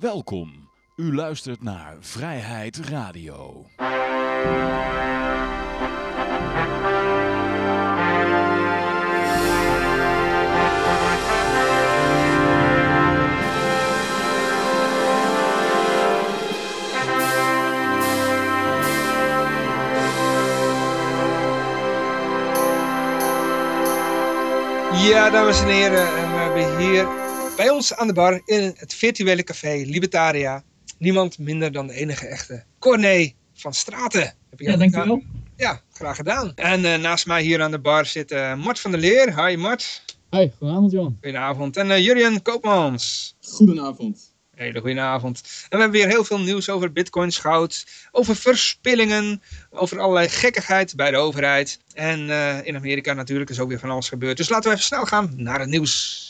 Welkom. U luistert naar Vrijheid Radio. Ja, dames en heren, en we hebben hier bij ons aan de bar in het virtuele café Libertaria niemand minder dan de enige echte Corné van Straten. Heb jij Ja, dat dankjewel. Ja, graag gedaan. En eh, naast mij hier aan de bar zit eh, Mart van der Leer. Hi Mart, Hoi, goedenavond Johan. goedenavond. En eh Jurjen Koopmans. Goedenavond. Hele goede avond. En we hebben weer heel veel nieuws over bitcoins, goud, over verspillingen, over allerlei gekkigheid bij de overheid. En eh, in Amerika natuurlijk is ook weer van alles gebeurd. Dus laten we even snel gaan naar het nieuws.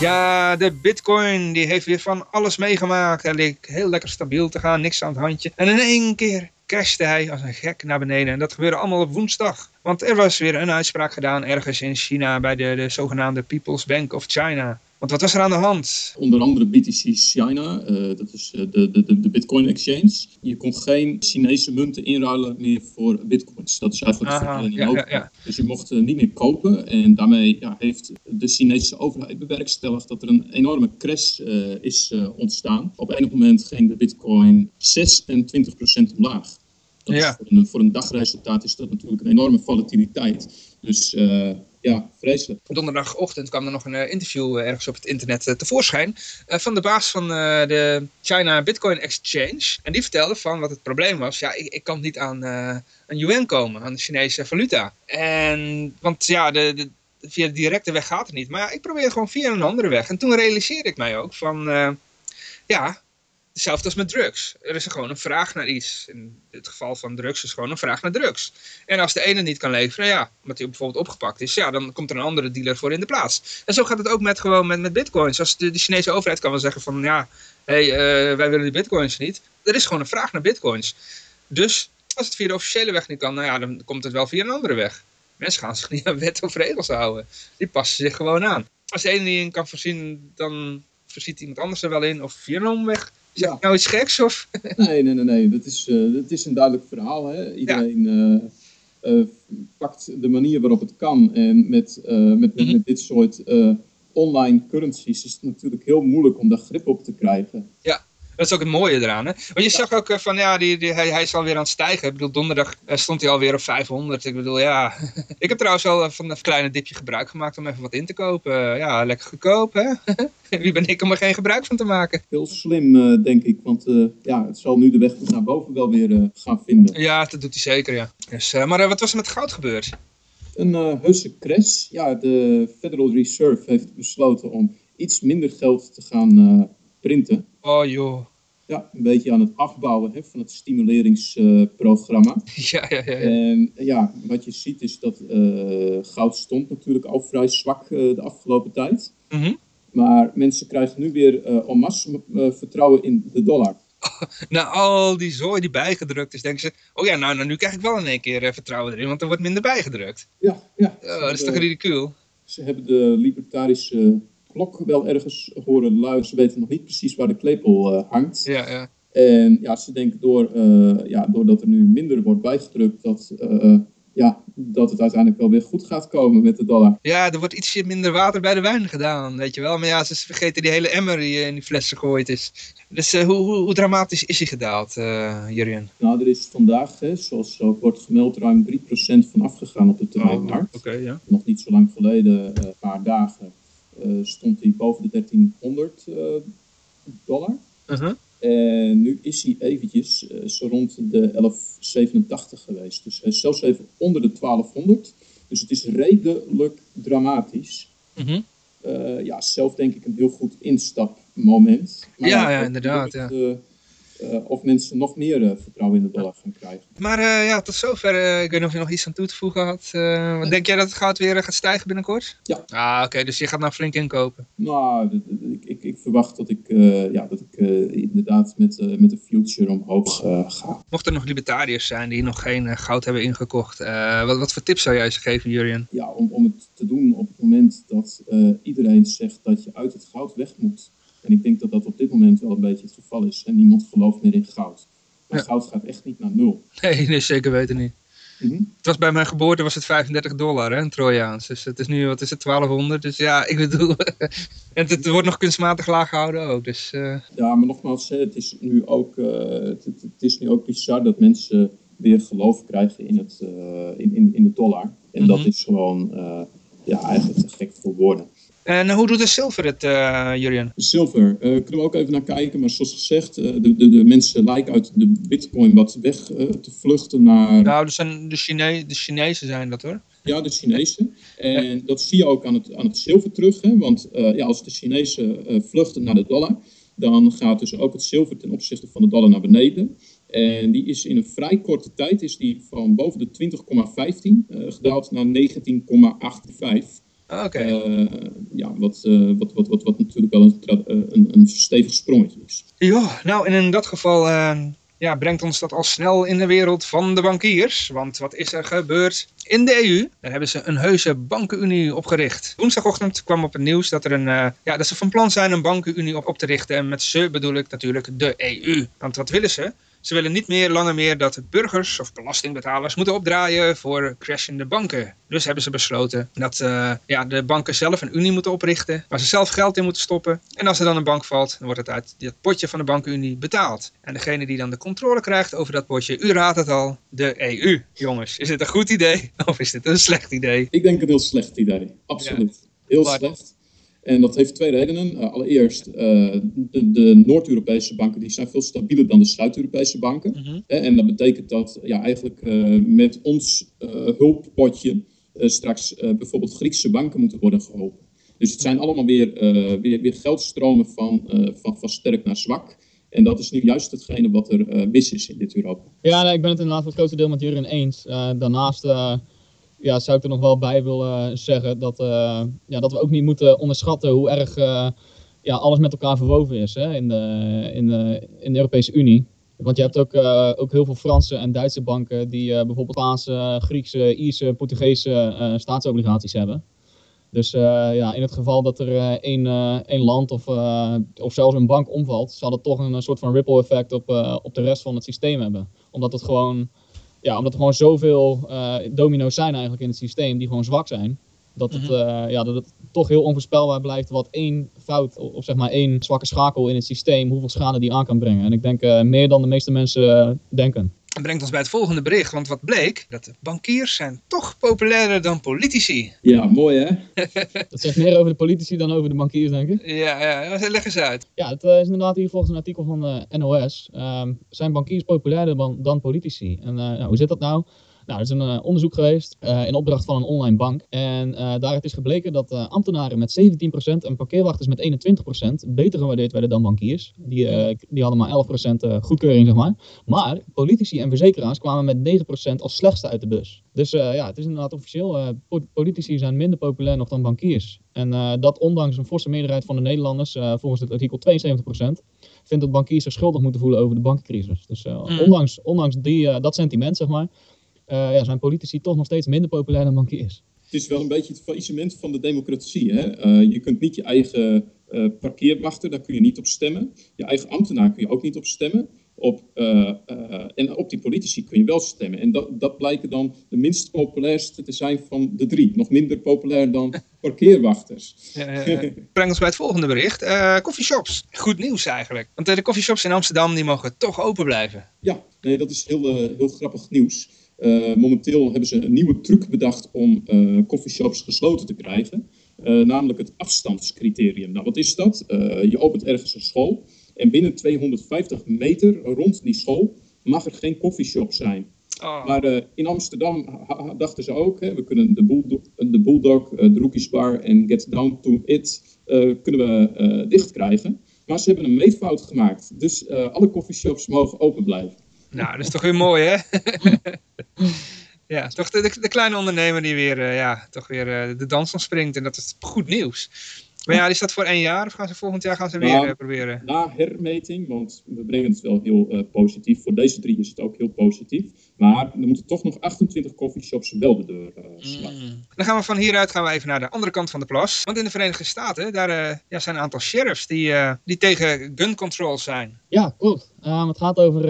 Ja, de bitcoin die heeft weer van alles meegemaakt. Hij leek heel lekker stabiel te gaan, niks aan het handje. En in één keer crashte hij als een gek naar beneden. En dat gebeurde allemaal op woensdag. Want er was weer een uitspraak gedaan ergens in China bij de, de zogenaamde People's Bank of China. Want wat was er aan de hand? Onder andere BTC China, eh, dat is eh, de, de, de, de Bitcoin Exchange. Je kon geen Chinese munten inruilen meer voor bitcoins. Dat is eigenlijk Aha, ja, ja, ja. Dus je mocht eh, niet meer kopen. En daarmee ja, heeft de Chinese overheid bewerkstelligd dat er een enorme crash is ontstaan. Op enig moment ging de bitcoin 26% omlaag. Dat Ja. voor, een, voor een dagresultaat is dat natuurlijk een enorme volatiliteit. Dus ja, vreselijk. Donderdagochtend kwam er nog een eh, interview eh, ergens op het internet eh, tevoorschijn van de baas van de China Bitcoin Exchange. En die vertelde van wat het probleem was. Ja, ik, ik kan niet aan een yuan komen, aan de Chinese valuta. En, want ja, de, de, via de directe weg gaat het niet. Maar ja, ik probeer gewoon via een andere weg. En toen realiseerde ik mij ook van, ja, hetzelfde als met drugs. Er is gewoon een vraag naar iets. In het geval van drugs is gewoon een vraag naar drugs. En als de ene niet kan leveren, ja, omdat hij bijvoorbeeld opgepakt is, ja, dan komt er een andere dealer voor in de plaats. En zo gaat het ook met, gewoon met, met bitcoins. Als de, de Chinese overheid kan wel zeggen van, ja, hey, eh, wij willen die bitcoins niet. Er is gewoon een vraag naar bitcoins. Dus als het via de officiële weg niet kan, nou ja, dan komt het wel via een andere weg. Mensen gaan zich niet aan wet of regels houden. Die passen zich gewoon aan. Als de ene niet in kan voorzien, dan voorziet iemand anders er wel in. Of via een omweg. Is Ja. dat nou iets geks? Of? Nee, nee, nee, nee. Dat is, eh, dat is een duidelijk verhaal. Hè? Iedereen eh, eh, pakt de manier waarop het kan. En met, met, met, Mhm. met dit soort online currencies is het natuurlijk heel moeilijk om daar grip op te krijgen. Dat is ook het mooie eraan. Hè? Want je zag ook eh, van ja, die, die, hij, hij is alweer aan het stijgen. Ik bedoel, donderdag eh, stond hij alweer op 500. Ik bedoel, ja. ik heb trouwens al eh, van een kleine dipje gebruik gemaakt om even wat in te kopen. Ja, lekker goedkoop, hè? Wie ben ik om er geen gebruik van te maken? Heel slim, denk ik. Want ja, het zal nu de weg naar boven wel weer gaan vinden. Ja, dat doet hij zeker, ja. Dus, maar wat was er met goud gebeurd? Een heuse crash. Ja, de Federal Reserve heeft besloten om iets minder geld te gaan printen. Oh joh. Ja, een beetje aan het afbouwen hè, van het stimuleringsprogramma. Ja, ja, ja. ja. En ja, wat je ziet is dat eh, goud stond natuurlijk al vrij zwak eh, de afgelopen tijd. Mhm. Maar mensen krijgen nu weer eh en masse vertrouwen in de dollar. Na al die zooi die bijgedrukt is, denken ze... Oh ja, nou, nou nu krijg ik wel in één keer vertrouwen erin, want er wordt minder bijgedrukt. Ja, ja. Oh, dat is toch ridicuul? ze hebben de libertarische klok wel ergens horen luiden. Ze weten nog niet precies waar de klepel eh, hangt. Ja, ja. En ja, ze denken door, eh, ja, doordat er nu minder wordt bijgedrukt, dat, eh, ja, dat het uiteindelijk wel weer goed gaat komen met de dollar. Ja, er wordt ietsje minder water bij de wijn gedaan, weet je wel. Maar ja, ze vergeten die hele emmer die in die fles gegooid is. Dus hoe, hoe, hoe dramatisch is hij gedaald, eh Jurjen? Nou, er is vandaag, hè, zoals ook wordt gemeld, ruim 3% van afgegaan op de termijnmarkt. Oké, ja. Nog niet zo lang geleden, een paar dagen, stond hij boven de 1300 eh, dollar. Uh-huh. En nu is hij eventjes eh, zo rond de 1187 geweest. Dus hij is zelfs even onder de 1200. Dus het is redelijk dramatisch. Eh, ja, zelf denk ik een heel goed instapmoment. Maar Ja, ja, inderdaad, het, eh, uh, of mensen nog meer uh, vertrouwen in de dollar gaan krijgen. Maar uh, ja, tot zover. ik weet niet of je nog iets aan toe te voegen had. wat denk jij dat het goud weer gaat stijgen binnenkort? Ja. Ah, oké. dus je gaat nou flink inkopen? Nou, ik, ik, ik verwacht dat ik, ja, dat ik inderdaad met, met de future omhoog ga. Mochten er nog libertariërs zijn die nog geen goud hebben ingekocht. wat, wat voor tips zou jij ze geven, Jurien? Ja, om, om het te doen op het moment dat iedereen zegt dat je uit het goud weg moet en ik denk dat dat op dit moment wel een beetje het geval is. En niemand gelooft meer in goud. Maar goud gaat echt niet naar nul. Nee, nee zeker weten niet. Mm -hmm. Het was bij mijn geboorte was het 35 dollar, hè, een Trojaans. Dus het is nu, wat is het, 1200. Dus ja, ik bedoel... en het, wordt nog kunstmatig laag gehouden ook. Dus, uh... Ja, maar nogmaals, het is, nu ook, uh, het, het, is nu ook bizar dat mensen weer geloof krijgen in, het, uh, in, in, in de dollar. En mm -hmm. dat is gewoon ja, eigenlijk te gek voor woorden. En hoe doet de zilver het, uh, Julian? Zilver, uh, kunnen we ook even naar kijken. Maar zoals gezegd, uh, de, de, de, mensen lijken uit de bitcoin wat weg te vluchten naar... Nou, dat zijn de, Chine de Chinezen zijn dat hoor. Ja, de Chinezen. En dat zie je ook aan het, aan het zilver terug. Hè? Want ja, als de Chinezen vluchten naar de dollar, dan gaat dus ook het zilver ten opzichte van de dollar naar beneden. En die is in een vrij korte tijd is die van boven de 20,15 gedaald naar 19,85. Ah, oké. Okay. Uh, ja, wat, uh, wat, wat, wat, wat natuurlijk wel een, uh, een, een stevig sprongetje is. Ja, nou en in dat geval ja, brengt ons dat al snel in de wereld van de bankiers. Want wat is er gebeurd in de EU? Daar hebben ze een heuse bankenunie opgericht. Woensdagochtend kwam op het nieuws dat, er een, ja, dat ze van plan zijn een bankenunie op, op te richten. En met ze bedoel ik natuurlijk de EU. Want wat willen ze? Ze willen niet meer langer meer dat burgers of belastingbetalers moeten opdraaien voor crashende banken. Dus hebben ze besloten dat uh, ja, de banken zelf een unie moeten oprichten, waar ze zelf geld in moeten stoppen. En als er dan een bank valt, dan wordt het uit het potje van de bankenunie betaald. En degene die dan de controle krijgt over dat potje, u raadt het al, de EU. Jongens, is dit een goed idee of is dit een slecht idee? Ik denk een heel slecht idee, absoluut. Ja. Heel slecht. En dat heeft twee redenen. Uh, allereerst, uh, de, de Noord-Europese banken die zijn veel stabieler dan de Zuid-Europese banken. Mm -hmm. En dat betekent dat ja, eigenlijk met ons hulppotje straks bijvoorbeeld Griekse banken moeten worden geholpen. Dus het zijn allemaal weer, weer, weer geldstromen van, van, van sterk naar zwak. En dat is nu juist hetgene wat er mis is in dit Europa. Ja, nee, ik ben het inderdaad voor het grootste deel met Jurgen eens. daarnaast ja, zou ik er nog wel bij willen zeggen dat, uh, ja, dat we ook niet moeten onderschatten hoe erg uh, ja, alles met elkaar verwoven is hè, in, de, in, de, in de Europese Unie. Want je hebt ook, ook heel veel Franse en Duitse banken die bijvoorbeeld Spaanse, Griekse, Ierse, Portugese staatsobligaties hebben. Dus ja, in het geval dat er één, één land of, of zelfs een bank omvalt, zal dat toch een soort van ripple effect op, op de rest van het systeem hebben. Omdat het gewoon ja, omdat er gewoon zoveel uh, domino's zijn eigenlijk in het systeem die gewoon zwak zijn. Dat het, uh, ja, dat het toch heel onvoorspelbaar blijft wat één fout of zeg maar één zwakke schakel in het systeem, hoeveel schade die aan kan brengen. En ik denk uh, meer dan de meeste mensen denken. Dat brengt ons bij het volgende bericht, want wat bleek? Dat de bankiers zijn toch populairder dan politici. Ja, mooi hè? dat zegt meer over de politici dan over de bankiers, denk ik. Ja, ja leg eens uit. Ja, het uh, is inderdaad hier volgens een artikel van de NOS. Um, zijn bankiers populairder dan, dan politici? En uh, nou, hoe zit dat nou? Nou, er is een uh, onderzoek geweest uh, in opdracht van een online bank. En uh, daaruit is gebleken dat ambtenaren met 17% en parkeerwachters met 21% beter gewaardeerd werden dan bankiers. Die, die hadden maar 11% goedkeuring, zeg maar. Maar politici en verzekeraars kwamen met 9% als slechtste uit de bus. Dus ja, het is inderdaad officieel. politici zijn minder populair nog dan bankiers. En dat ondanks een forse meerderheid van de Nederlanders, volgens het artikel 72%, vindt dat bankiers zich schuldig moeten voelen over de bankencrisis. Dus mm. ondanks, ondanks die, dat sentiment, zeg maar, ja, zijn politici toch nog steeds minder populair dan bankiers. Het is wel een beetje het faillissement van de democratie. Hè? Uh, je kunt niet je eigen uh, parkeerwachter, daar kun je niet op stemmen. Je eigen ambtenaar kun je ook niet op stemmen. Op, en op die politici kun je wel stemmen. En dat, dat blijken dan de minst populairste te zijn van de drie. Nog minder populair dan parkeerwachters. Breng ons bij het volgende bericht. Coffeeshops. Goed nieuws eigenlijk. Want de coffeeshops in Amsterdam die mogen toch open blijven. Ja, nee, dat is heel, heel grappig nieuws. Uh, momenteel hebben ze een nieuwe truc bedacht om uh, coffeeshops gesloten te krijgen. Uh, namelijk het afstandscriterium. Nou, wat is dat? je opent ergens een school en binnen 250 meter rond die school mag er geen coffeeshop zijn. Oh. Maar in Amsterdam dachten ze ook, hè, we kunnen de, Bulldog, de, Bulldog, de Rookies Bar en Get Down to It kunnen we dicht krijgen. Maar ze hebben een meetfout gemaakt. Dus alle coffeeshops mogen open blijven. Nou, dat is toch weer mooi, hè? ja, toch de, de, kleine ondernemer die weer, ja, toch weer de dans springt. En dat is goed nieuws. Maar ja, is dat voor één jaar of gaan ze volgend jaar gaan ze weer nou, proberen? Na hermeting, want we brengen het wel heel positief. Voor deze drie is het ook heel positief. Maar er moeten toch nog 28 coffeeshops wel de deur uh, sluiten. Dan gaan we van hieruit gaan we even naar de andere kant van de plas. Want in de Verenigde Staten, daar uh, ja, zijn een aantal sheriffs die, uh, die tegen gun control zijn. Ja, klopt. Um, het gaat over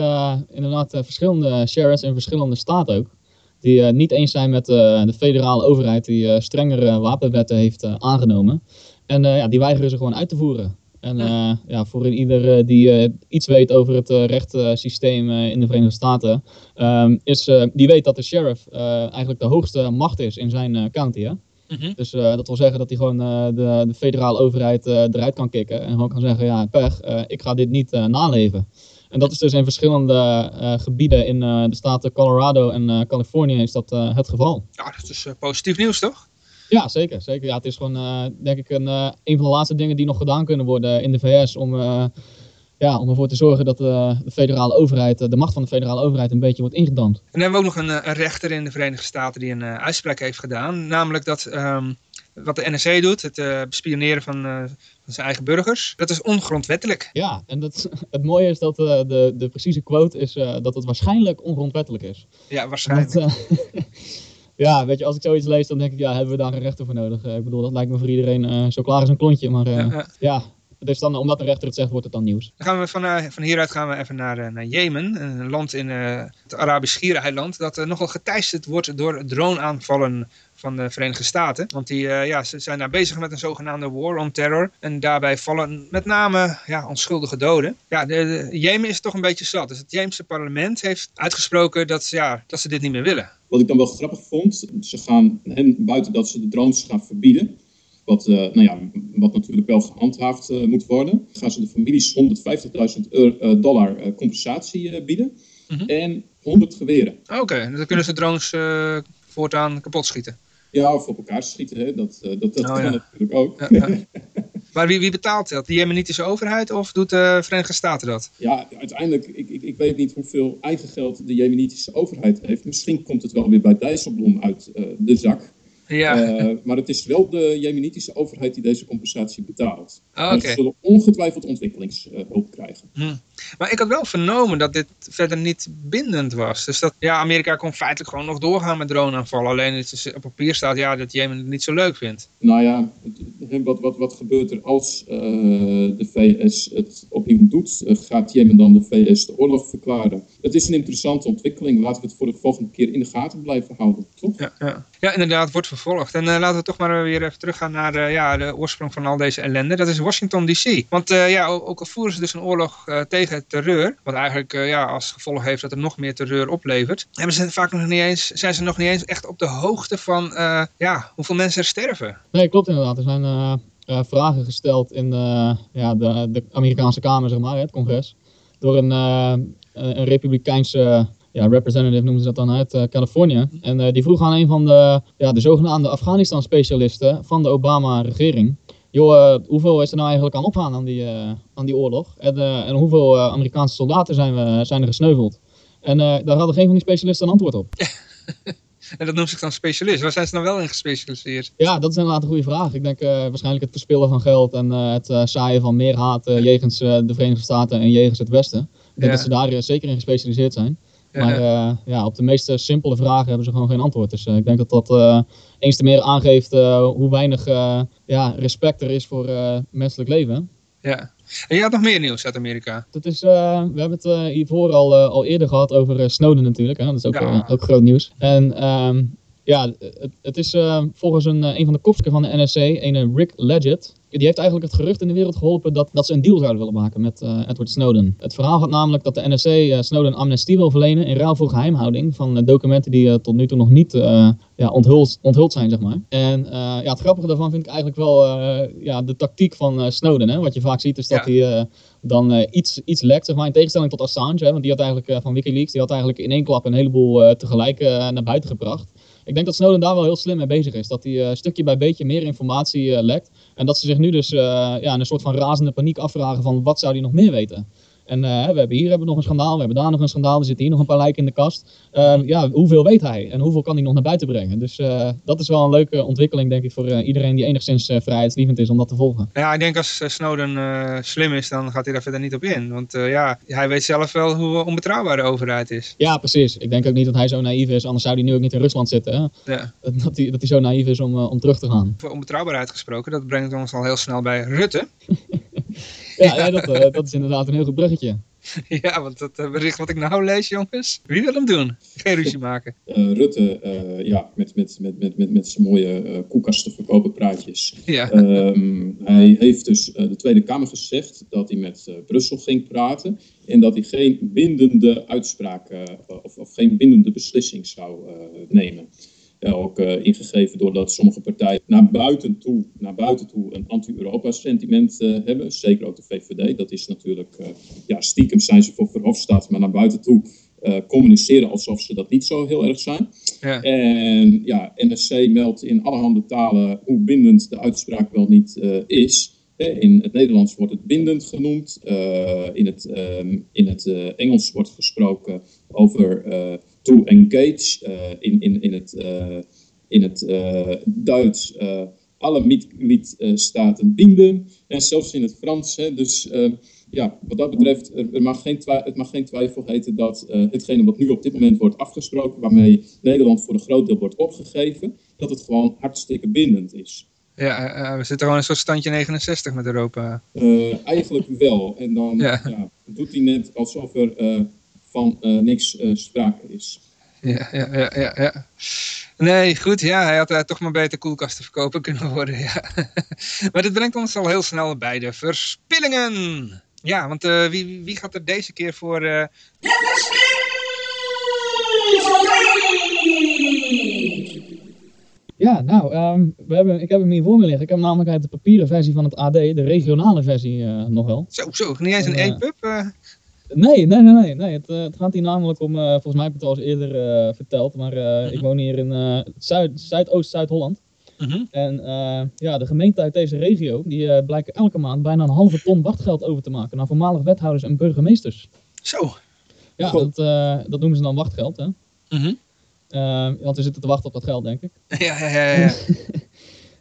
inderdaad verschillende sheriffs in verschillende staten ook. Die niet eens zijn met de federale overheid die strengere wapenwetten heeft aangenomen. En ja, die weigeren ze gewoon uit te voeren. En ja. Uh, ja, voor ieder uh, die iets weet over het rechtssysteem in de Verenigde Staten, um, is, die weet dat de sheriff eigenlijk de hoogste macht is in zijn county. Hè? Mm -hmm. Dus dat wil zeggen dat hij gewoon de, de, federale overheid eruit kan kicken en gewoon kan zeggen, ja, pech, ik ga dit niet naleven. En dat is dus in verschillende gebieden in de staten Colorado en Californië is dat het geval. Ja, dat is positief nieuws toch? Ja, zeker. zeker. Ja, het is gewoon, uh, denk ik, een, uh, een van de laatste dingen die nog gedaan kunnen worden in de VS om, uh, ja, om ervoor te zorgen dat de federale overheid, de macht van de federale overheid een beetje wordt ingedampt. En dan hebben we ook nog een, een rechter in de Verenigde Staten die een uitspraak heeft gedaan, namelijk dat um, wat de NSA doet, het bespioneren van, van zijn eigen burgers, dat is ongrondwettelijk. Ja, en dat, het mooie is dat de, de precieze quote is dat het waarschijnlijk ongrondwettelijk is. Ja, waarschijnlijk. Ja, weet je, als ik zoiets lees, dan denk ik, ja, hebben we daar een rechter voor nodig? Uh, ik bedoel, dat lijkt me voor iedereen uh, zo klaar als een klontje. Maar ja, ja. Dus dan, omdat een rechter het zegt, wordt het dan nieuws. Dan gaan we van, van hieruit gaan we even naar, naar Jemen, een land in het Arabisch Schiereiland, dat nogal geteisterd wordt door droneaanvallen van de Verenigde Staten. Want die uh, ja, ze zijn daar bezig met een zogenaamde war on terror. En daarbij vallen met name ja, onschuldige doden. Ja, de, de, Jemen is toch een beetje zat. Dus het Jemese parlement heeft uitgesproken dat, ja, dat ze dit niet meer willen. Wat ik dan wel grappig vond, ze gaan hen buiten dat ze de drones gaan verbieden. Wat, uh, nou ja, wat natuurlijk wel gehandhaafd uh, moet worden. Gaan ze de families 150.000 dollar compensatie bieden. Mm -hmm. En 100 geweren. Oké, okay, dan kunnen ze drones voortaan kapot schieten. Ja, of op elkaar schieten, hè. dat, dat, dat oh, kan ja. natuurlijk ook. Ja, ja. maar wie, wie betaalt dat? De Jemenitische overheid of doet de Verenigde Staten dat? Ja, uiteindelijk, ik, ik, ik weet niet hoeveel eigen geld de Jemenitische overheid heeft. Misschien komt het wel weer bij Dijsselbloem uit uh, de zak. Ja. Uh, maar het is wel de Jemenitische overheid die deze compensatie betaalt. Oh, okay. Ze zullen ongetwijfeld ontwikkelingshulp krijgen. Hm. Maar ik had wel vernomen dat dit verder niet bindend was. Dus dat ja, Amerika kon feitelijk gewoon nog doorgaan met droneaanvallen. Alleen het op papier staat ja, dat Jemen het niet zo leuk vindt. Nou ja, wat, wat, wat gebeurt er als uh, de VS het opnieuw doet? Uh, gaat Jemen dan de VS de oorlog verklaren? Het is een interessante ontwikkeling. Laten we het voor de volgende keer in de gaten blijven houden, toch? Ja, ja. Ja inderdaad, wordt vervolgd. En uh, laten we toch maar weer even teruggaan naar ja, de oorsprong van al deze ellende. Dat is Washington D.C. Want ja, ook al voeren ze dus een oorlog tegen terreur, wat eigenlijk uh, ja, als gevolg heeft dat er nog meer terreur oplevert, hebben ze vaak nog niet eens, zijn ze nog niet eens echt op de hoogte van uh, ja, hoeveel mensen er sterven. Nee, klopt inderdaad. Er zijn uh, vragen gesteld in ja, de, de, Amerikaanse Kamer, zeg maar, het congres, door een, een republikeinse ja, representative noemen ze dat dan uit uh, Californië. En uh, die vroeg aan een van de, ja, de zogenaamde Afghanistan-specialisten van de Obama-regering joh, uh, hoeveel is er nou eigenlijk aan opgaan aan die, aan die oorlog? En, en hoeveel Amerikaanse soldaten zijn, we, zijn er gesneuveld? En daar hadden geen van die specialisten een antwoord op. en dat noemt zich dan specialist. Waar zijn ze nou wel in gespecialiseerd? Ja, dat is inderdaad een goede vraag. Ik denk waarschijnlijk het verspillen van geld en het zaaien van meer haat jegens de Verenigde Staten en jegens het Westen. Ik denk ja. dat ze daar zeker in gespecialiseerd zijn. Maar uh, ja, op de meest simpele vragen hebben ze gewoon geen antwoord. Dus uh, ik denk dat dat uh, eens te meer aangeeft hoe weinig ja, respect er is voor menselijk leven. Ja. En je had nog meer nieuws uit Amerika. Dat is, we hebben het hiervoor al, al eerder gehad over Snowden natuurlijk. Hè? Dat is ook, ja. ook groot nieuws. En um, ja, het, het is volgens een, een van de kopstukken van de NSC, een Rick Leggett die heeft eigenlijk het gerucht in de wereld geholpen dat, dat ze een deal zouden willen maken met uh, Edward Snowden. Het verhaal gaat namelijk dat de NSC uh, Snowden amnestie wil verlenen in ruil voor geheimhouding van documenten die tot nu toe nog niet ja, onthuld, onthuld zijn, zeg maar. En ja, het grappige daarvan vind ik eigenlijk wel ja, de tactiek van Snowden. Hè? Wat je vaak ziet is dat ja. hij dan iets, iets lekt, zeg maar, in tegenstelling tot Assange. Hè? Want die had eigenlijk van Wikileaks, die had eigenlijk in één klap een heleboel tegelijk naar buiten gebracht. Ik denk dat Snowden daar wel heel slim mee bezig is. Dat hij uh, stukje bij beetje meer informatie uh, lekt. En dat ze zich nu dus uh, ja, in een soort van razende paniek afvragen van wat zou hij nog meer weten. En uh, we hebben hier hebben we nog een schandaal, we hebben daar nog een schandaal, er zitten hier nog een paar lijken in de kast. Uh, ja, hoeveel weet hij en hoeveel kan hij nog naar buiten brengen? Dus uh, dat is wel een leuke ontwikkeling, denk ik, voor iedereen die enigszins vrijheidslievend is om dat te volgen. Ja, ik denk als Snowden slim is, dan gaat hij daar verder niet op in. Want ja, hij weet zelf wel hoe onbetrouwbaar de overheid is. Ja, precies. Ik denk ook niet dat hij zo naïef is, anders zou hij nu ook niet in Rusland zitten. Hè? Ja. Dat, hij, dat hij zo naïef is om, om terug te gaan. Voor onbetrouwbaarheid gesproken, dat brengt ons al heel snel bij Rutte. ja, ja dat, dat is inderdaad een heel goed bruggetje. Ja, want dat eh, bericht wat ik nou lees, jongens. Wie wil hem doen? Geen ruzie maken. Uh, Rutte, uh, ja, met, met, met, met, met, met zijn mooie uh, koelkasten verkopen praatjes. Ja. Um, hij heeft dus de Tweede Kamer gezegd dat hij met Brussel ging praten. En dat hij geen bindende uitspraak of, of geen bindende beslissing zou nemen. Eh, ook uh, ingegeven doordat sommige partijen naar buiten toe, naar buiten toe een anti-Europa sentiment uh, hebben. Zeker ook de VVD. Dat is natuurlijk, ja, stiekem zijn ze voor Verhofstadt, maar naar buiten toe communiceren alsof ze dat niet zo heel erg zijn. Ja. En ja, NSC meldt in allerhande talen hoe bindend de uitspraak wel niet is. In het Nederlands wordt het bindend genoemd. in het, ehm, in het Engels wordt gesproken over to engage uh, in, in, in het, uh, in het uh, Duits alle lidstaten binden en zelfs in het Frans. Hè, dus ja, wat dat betreft, er mag geen het mag geen twijfel heten dat hetgene wat nu op dit moment wordt afgesproken, waarmee Nederland voor een groot deel wordt opgegeven, dat het gewoon hartstikke bindend is. Ja, we zitten gewoon een soort standje 69 met Europa. eigenlijk wel. En dan ja. Ja, doet hij net alsof er van uh, niks uh, sprake is. Ja, ja, ja, ja, ja. Nee, goed, ja, hij had uh, toch maar beter koelkasten verkopen kunnen worden, ja. maar dit brengt ons al heel snel bij de verspillingen. Ja, want wie, wie gaat er deze keer voor... De Ja, nou, um, we hebben, ik heb hem hier voor me liggen. Ik heb namelijk uit de papieren versie van het AD, de regionale versie nog wel. Zo, zo, niet eens een e-pub? Nee, nee, nee, nee. nee. Het, het gaat hier namelijk om, uh, volgens mij heb ik het al eens eerder uh, verteld, maar -huh. ik mhm. woon hier in Zuid, Zuidoost-Zuid-Holland. -huh. Mhm. En ja, de gemeente uit deze regio, die blijken elke maand bijna een halve ton wachtgeld over te maken naar voormalig wethouders en burgemeesters. Zo. Ja, dat, dat noemen ze dan wachtgeld, hè. -huh. want we zitten te wachten op dat geld, denk ik. Ja, ja, ja. ja.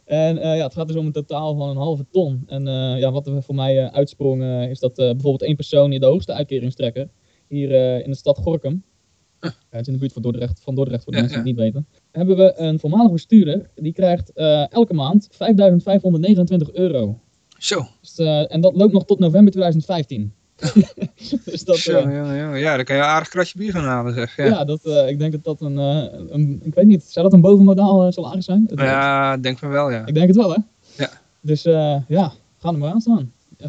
En uh, ja, het gaat dus om een totaal van een halve ton. En uh, ja, wat er voor mij uh, uitsprong is dat bijvoorbeeld één persoon die de hoogste uitkeringstrekker hier in de stad Gorkum, ja, het is in de buurt van Dordrecht, van Dordrecht voor de mensen die het niet weten, hebben we een voormalig bestuurder die krijgt elke maand 5.529 euro. Zo. Dus, en dat loopt nog tot november 2015. dus dat, Zo, uh, ja, ja, ja, dan kan je een aardig kratje bier gaan halen, zeg. Ja, ja dat, uh, ik denk dat dat een, uh, een, ik weet niet, zou dat een bovenmodaal salaris zijn? Ja, denk me wel, ja. Ik denk het wel, hè? Ja. Dus ja, ga er maar aan staan. 5.500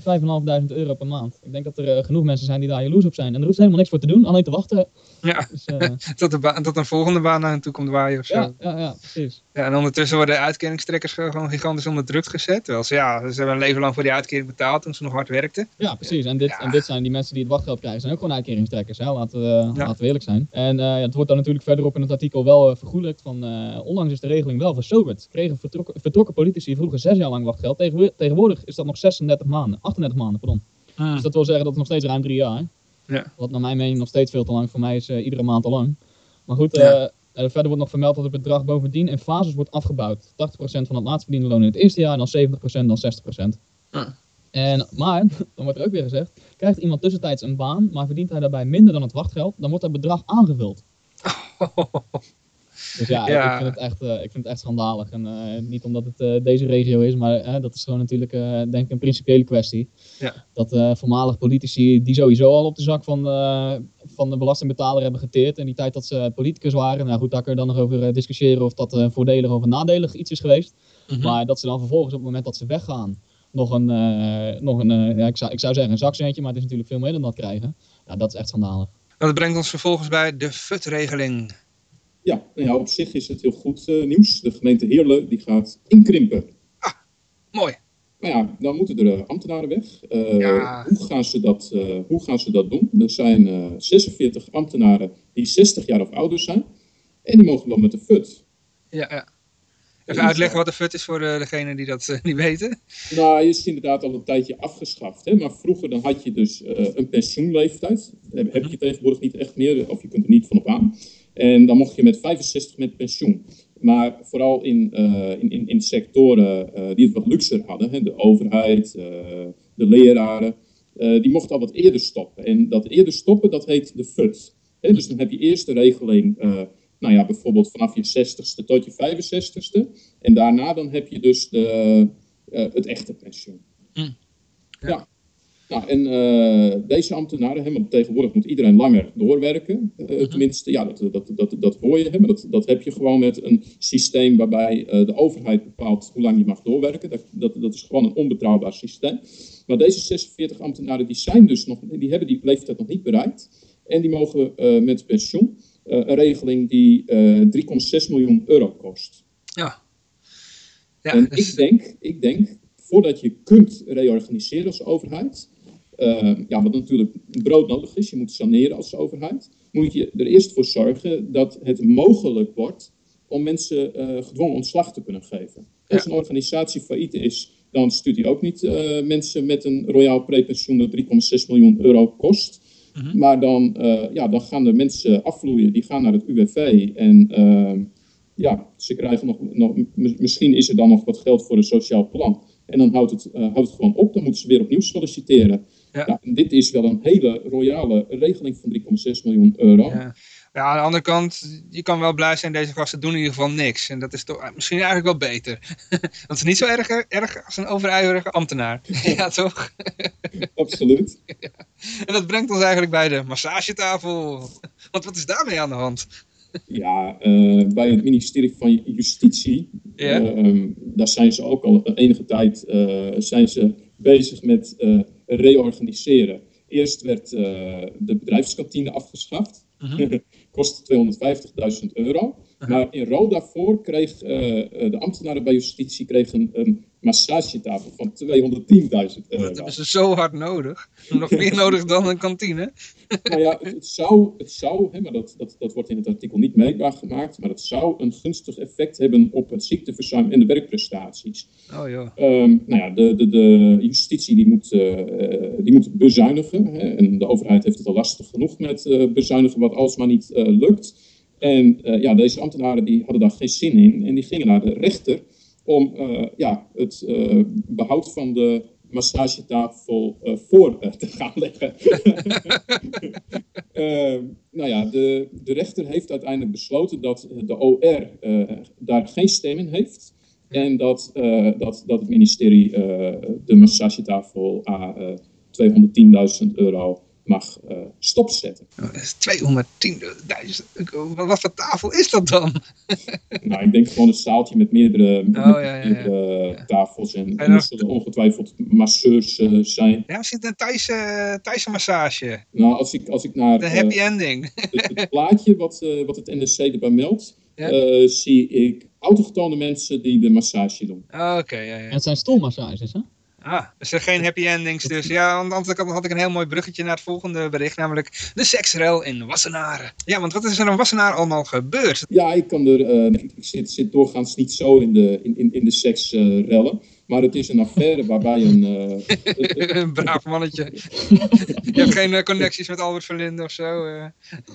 euro per maand. Ik denk dat er genoeg mensen zijn die daar jaloers op zijn. En er hoeft helemaal niks voor te doen, alleen te wachten. Ja, dus, uh... tot, de tot een volgende baan naar hen toe komt waaien of zo. Ja, ja, ja, precies. Ja, en ondertussen worden de uitkeringstrekkers gewoon gigantisch onder druk gezet. Terwijl ze, ja, ze hebben een leven lang voor die uitkering betaald toen ze nog hard werkten. Ja, precies. En dit, en dit zijn die mensen die het wachtgeld krijgen, zijn ook gewoon uitkeringstrekkers. Hè? Laten, we, laten we eerlijk zijn. En uh, het wordt dan natuurlijk verderop in het artikel wel uh, vergoedelijkt van, onlangs is de regeling wel versoberd. Kregen vertrokken, vertrokken politici vroeger zes jaar lang wachtgeld. tegenwoordig is dat nog 36 maanden, 38 maanden, pardon. Ah. Dus dat wil zeggen dat het nog steeds ruim drie jaar. Ja. Wat naar mijn mening nog steeds veel te lang. Voor mij is uh, iedere maand te lang. Maar goed, ja. Uh, verder wordt nog vermeld dat het bedrag bovendien in fases wordt afgebouwd. 80% van het laatst verdiende loon in het eerste jaar, dan 70%, dan 60%. Ah. En, maar, dan wordt er ook weer gezegd, krijgt iemand tussentijds een baan, maar verdient hij daarbij minder dan het wachtgeld, dan wordt dat bedrag aangevuld. Dus ja, Ik, vind het echt, uh, ik vind het echt schandalig. En uh, niet omdat het uh, deze regio is, maar dat is gewoon natuurlijk denk ik een principiële kwestie. Ja. Dat voormalig politici die sowieso al op de zak van, van de belastingbetaler hebben geteerd. In die tijd dat ze politicus waren. Nou goed, daar kun je dan nog over discussiëren of dat voordelig of nadelig iets is geweest. Mm -hmm. Maar dat ze dan vervolgens op het moment dat ze weggaan nog een, nog een ja, ik, zou, ik zou zeggen een zakcentje, maar het is natuurlijk veel meer dan dat krijgen. Ja, dat is echt schandalig. Dat brengt ons vervolgens bij de FUT-regeling. Ja, nou ja, op zich is het heel goed uh, nieuws. De gemeente Heerlen die gaat inkrimpen. Ah, mooi. Maar ja, dan moeten er uh, ambtenaren weg. Uh, ja. hoe, gaan ze dat, hoe gaan ze dat doen? Er zijn 46 ambtenaren die 60 jaar of ouder zijn. En die mogen wel met de FUT. Ja, ja. Even uitleggen wat de FUT is voor uh, degene die dat niet weten. Nou, je is inderdaad al een tijdje afgeschaft. Hè? Maar vroeger dan had je dus een pensioenleeftijd. Heb, heb, je tegenwoordig niet echt meer, of je kunt er niet van op aan. En dan mocht je met 65 met pensioen. Maar vooral in, in, in, in, sectoren die het wat luxer hadden, hè? de overheid, de leraren, die mochten al wat eerder stoppen. En dat eerder stoppen, dat heet de FUT. Hè? Dus dan heb je eerst de regeling nou ja, bijvoorbeeld vanaf je 60ste tot je 65ste. En daarna dan heb je dus de, het echte pensioen. Mm. Ja. ja. Nou, en uh, deze ambtenaren, hè, want tegenwoordig moet iedereen langer doorwerken. Uh, mm -hmm. Tenminste, ja, dat, dat, dat, dat hoor je. Hè, maar dat, dat heb je gewoon met een systeem waarbij de overheid bepaalt hoe lang je mag doorwerken. Dat, dat, dat is gewoon een onbetrouwbaar systeem. Maar deze 46 ambtenaren die zijn dus nog, die hebben die leeftijd nog niet bereikt. En die mogen met pensioen. Eh, een regeling die 3,6 eh, miljoen euro kost. Ja. ja en dus... ik, denk, ik denk, voordat je kunt reorganiseren als overheid, uh, ja, wat natuurlijk brood nodig is, je moet saneren als overheid, moet je er eerst voor zorgen dat het mogelijk wordt om mensen uh, gedwongen ontslag te kunnen geven. Als een organisatie failliet is, dan stuurt hij ook niet uh, mensen met een royaal prepensioen dat 3,6 miljoen euro kost. Mhm. Maar dan, uh, ja, dan gaan de mensen afvloeien, die gaan naar het UWV. En uh, ja, ze krijgen nog, nog, misschien is er dan nog wat geld voor een sociaal plan. En dan houdt het, uh, houdt het gewoon op, dan moeten ze weer opnieuw solliciteren. Ja. ja en dit is wel een hele royale regeling van 3,6 miljoen euro. Ja. Ja, aan de andere kant, je kan wel blij zijn, deze gasten doen in ieder geval niks. En dat is toch misschien eigenlijk wel beter. Want het is niet zo erg, erg als een overijverige ambtenaar. ja, toch? Absoluut. Ja. En dat brengt ons eigenlijk bij de massagetafel. Want wat is daarmee aan de hand? Ja, uh, bij het ministerie van Justitie, uh, daar zijn ze ook al enige tijd uh, zijn ze bezig met reorganiseren. Eerst werd de bedrijfskantine afgeschaft. -huh. kostte 250.000 euro. Maar in ruil daarvoor kreeg uh, de ambtenaren bij justitie kregen een massagetafel van 210.000 euro. Dat hebben ze zo hard nodig. Nog meer nodig dan een kantine. nou ja, het, zou, het zou hè, maar dat, dat, dat wordt in het artikel niet meetbaar gemaakt, maar het zou een gunstig effect hebben op het ziekteverzuim en de werkprestaties. Oh ja. Um, nou ja, de, de, de justitie die moet, uh, die moet bezuinigen. Hè, en de overheid heeft het al lastig genoeg met uh, bezuinigen, wat alsmaar niet uh, lukt. En ja, deze ambtenaren die hadden daar geen zin in en die gingen naar de rechter om uh, ja, het uh, behoud van de massagetafel uh, voor te gaan leggen. nou ja, de, de rechter heeft uiteindelijk besloten dat de OR daar geen stem in heeft. En dat, dat, dat het ministerie de massagetafel a 210.000 euro mag uh, stopzetten. 210.000. Wat voor tafel is dat dan? nou, ik denk gewoon een zaaltje met meerdere, oh, ja, ja, meerdere tafels. En, en er zullen ongetwijfeld masseurs uh, zijn. Ja, zit een Thaise, Thaise massage. Nou, als ik, als ik naar... De happy uh, ending. het, het, plaatje wat, wat het NSC erbij meldt, zie ik autochtone mensen die de massage doen. Oké, okay, ja, ja. En het zijn stoelmassages, hè? Ah, er zijn geen happy endings dus. Ja, want anders had ik een heel mooi bruggetje naar het volgende bericht, namelijk de seksrel in Wassenaar. Ja, want wat is er in Wassenaar allemaal gebeurd? Ja, ik kan er, uh, ik zit, zit, doorgaans niet zo in de, in, in de seksrellen. Maar het is een affaire waarbij een... Uh, een braaf mannetje. je hebt geen uh, connecties met Albert Verlinde of zo? Uh.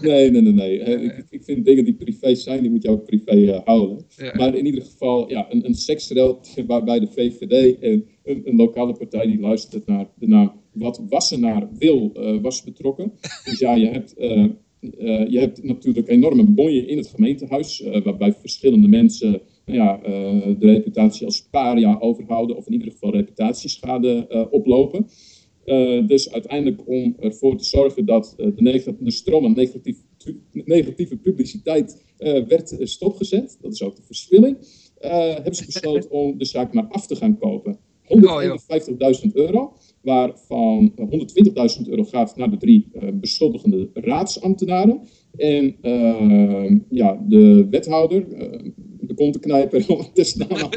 Nee, nee, nee. nee. ik, ik, vind dingen die privé zijn, die moet je ook privé houden. Ja. Maar in ieder geval, ja, een, een seksrel waarbij de VVD en een, een, lokale partij die luistert naar de naam Wat Wassenaar Wil was betrokken. Dus ja, je hebt... je hebt natuurlijk enorme bonje in het gemeentehuis, waarbij verschillende mensen ja, uh, de reputatie als paria overhouden of in ieder geval reputatieschade uh, oplopen. Uh, dus uiteindelijk om ervoor te zorgen dat de, stroom aan negatieve publiciteit werd stopgezet, dat is ook de verspilling, hebben ze besloten om de zaak maar af te gaan kopen. 150.000 euro, waarvan 120.000 euro gaat naar de drie beschuldigende raadsambtenaren. En ja, de wethouder, de kont te knijpen om te staan.